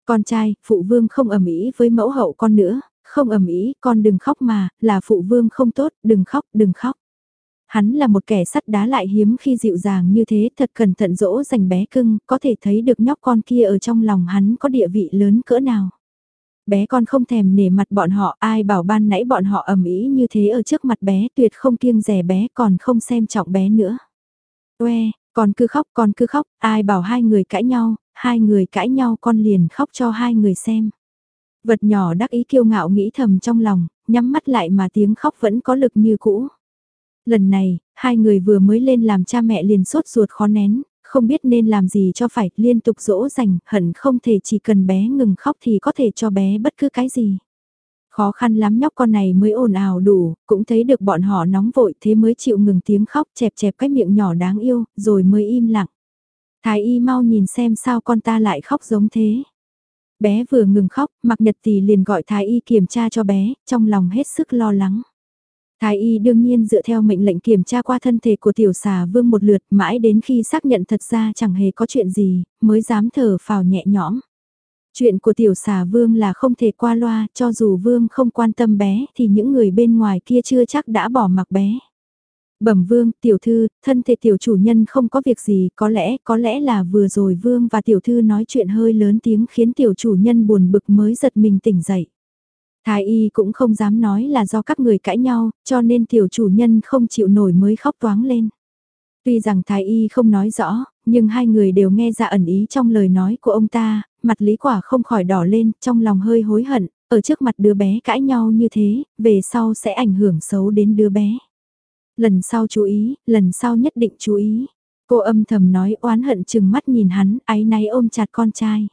Speaker 1: Con trai, phụ vương không ẩm ý với mẫu hậu con nữa, không ầm ĩ, con đừng khóc mà, là phụ vương không tốt, đừng khóc, đừng khóc. Hắn là một kẻ sắt đá lại hiếm khi dịu dàng như thế, thật cẩn thận dỗ dành bé cưng, có thể thấy được nhóc con kia ở trong lòng hắn có địa vị lớn cỡ nào. Bé con không thèm nể mặt bọn họ, ai bảo ban nãy bọn họ ầm ĩ như thế ở trước mặt bé, tuyệt không kiêng rẻ bé còn không xem trọng bé nữa. Oe, con cứ khóc, con cứ khóc, ai bảo hai người cãi nhau, hai người cãi nhau con liền khóc cho hai người xem. Vật nhỏ đắc ý kiêu ngạo nghĩ thầm trong lòng, nhắm mắt lại mà tiếng khóc vẫn có lực như cũ. Lần này, hai người vừa mới lên làm cha mẹ liền sốt ruột khó nén, không biết nên làm gì cho phải, liên tục dỗ dành, hận không thể chỉ cần bé ngừng khóc thì có thể cho bé bất cứ cái gì. Khó khăn lắm nhóc con này mới ồn ào đủ, cũng thấy được bọn họ nóng vội thế mới chịu ngừng tiếng khóc chẹp chẹp cái miệng nhỏ đáng yêu, rồi mới im lặng. Thái y mau nhìn xem sao con ta lại khóc giống thế. Bé vừa ngừng khóc, mặc nhật tỷ liền gọi thái y kiểm tra cho bé, trong lòng hết sức lo lắng. Thái y đương nhiên dựa theo mệnh lệnh kiểm tra qua thân thể của tiểu xà vương một lượt mãi đến khi xác nhận thật ra chẳng hề có chuyện gì, mới dám thở phào nhẹ nhõm. Chuyện của tiểu xà vương là không thể qua loa, cho dù vương không quan tâm bé thì những người bên ngoài kia chưa chắc đã bỏ mặc bé. Bẩm vương, tiểu thư, thân thể tiểu chủ nhân không có việc gì, có lẽ, có lẽ là vừa rồi vương và tiểu thư nói chuyện hơi lớn tiếng khiến tiểu chủ nhân buồn bực mới giật mình tỉnh dậy. Thái y cũng không dám nói là do các người cãi nhau, cho nên tiểu chủ nhân không chịu nổi mới khóc toáng lên. Tuy rằng thái y không nói rõ, nhưng hai người đều nghe ra ẩn ý trong lời nói của ông ta, mặt lý quả không khỏi đỏ lên, trong lòng hơi hối hận, ở trước mặt đứa bé cãi nhau như thế, về sau sẽ ảnh hưởng xấu đến đứa bé. Lần sau chú ý, lần sau nhất định chú ý. Cô âm thầm nói oán hận chừng mắt nhìn hắn, áy náy ôm chặt con trai.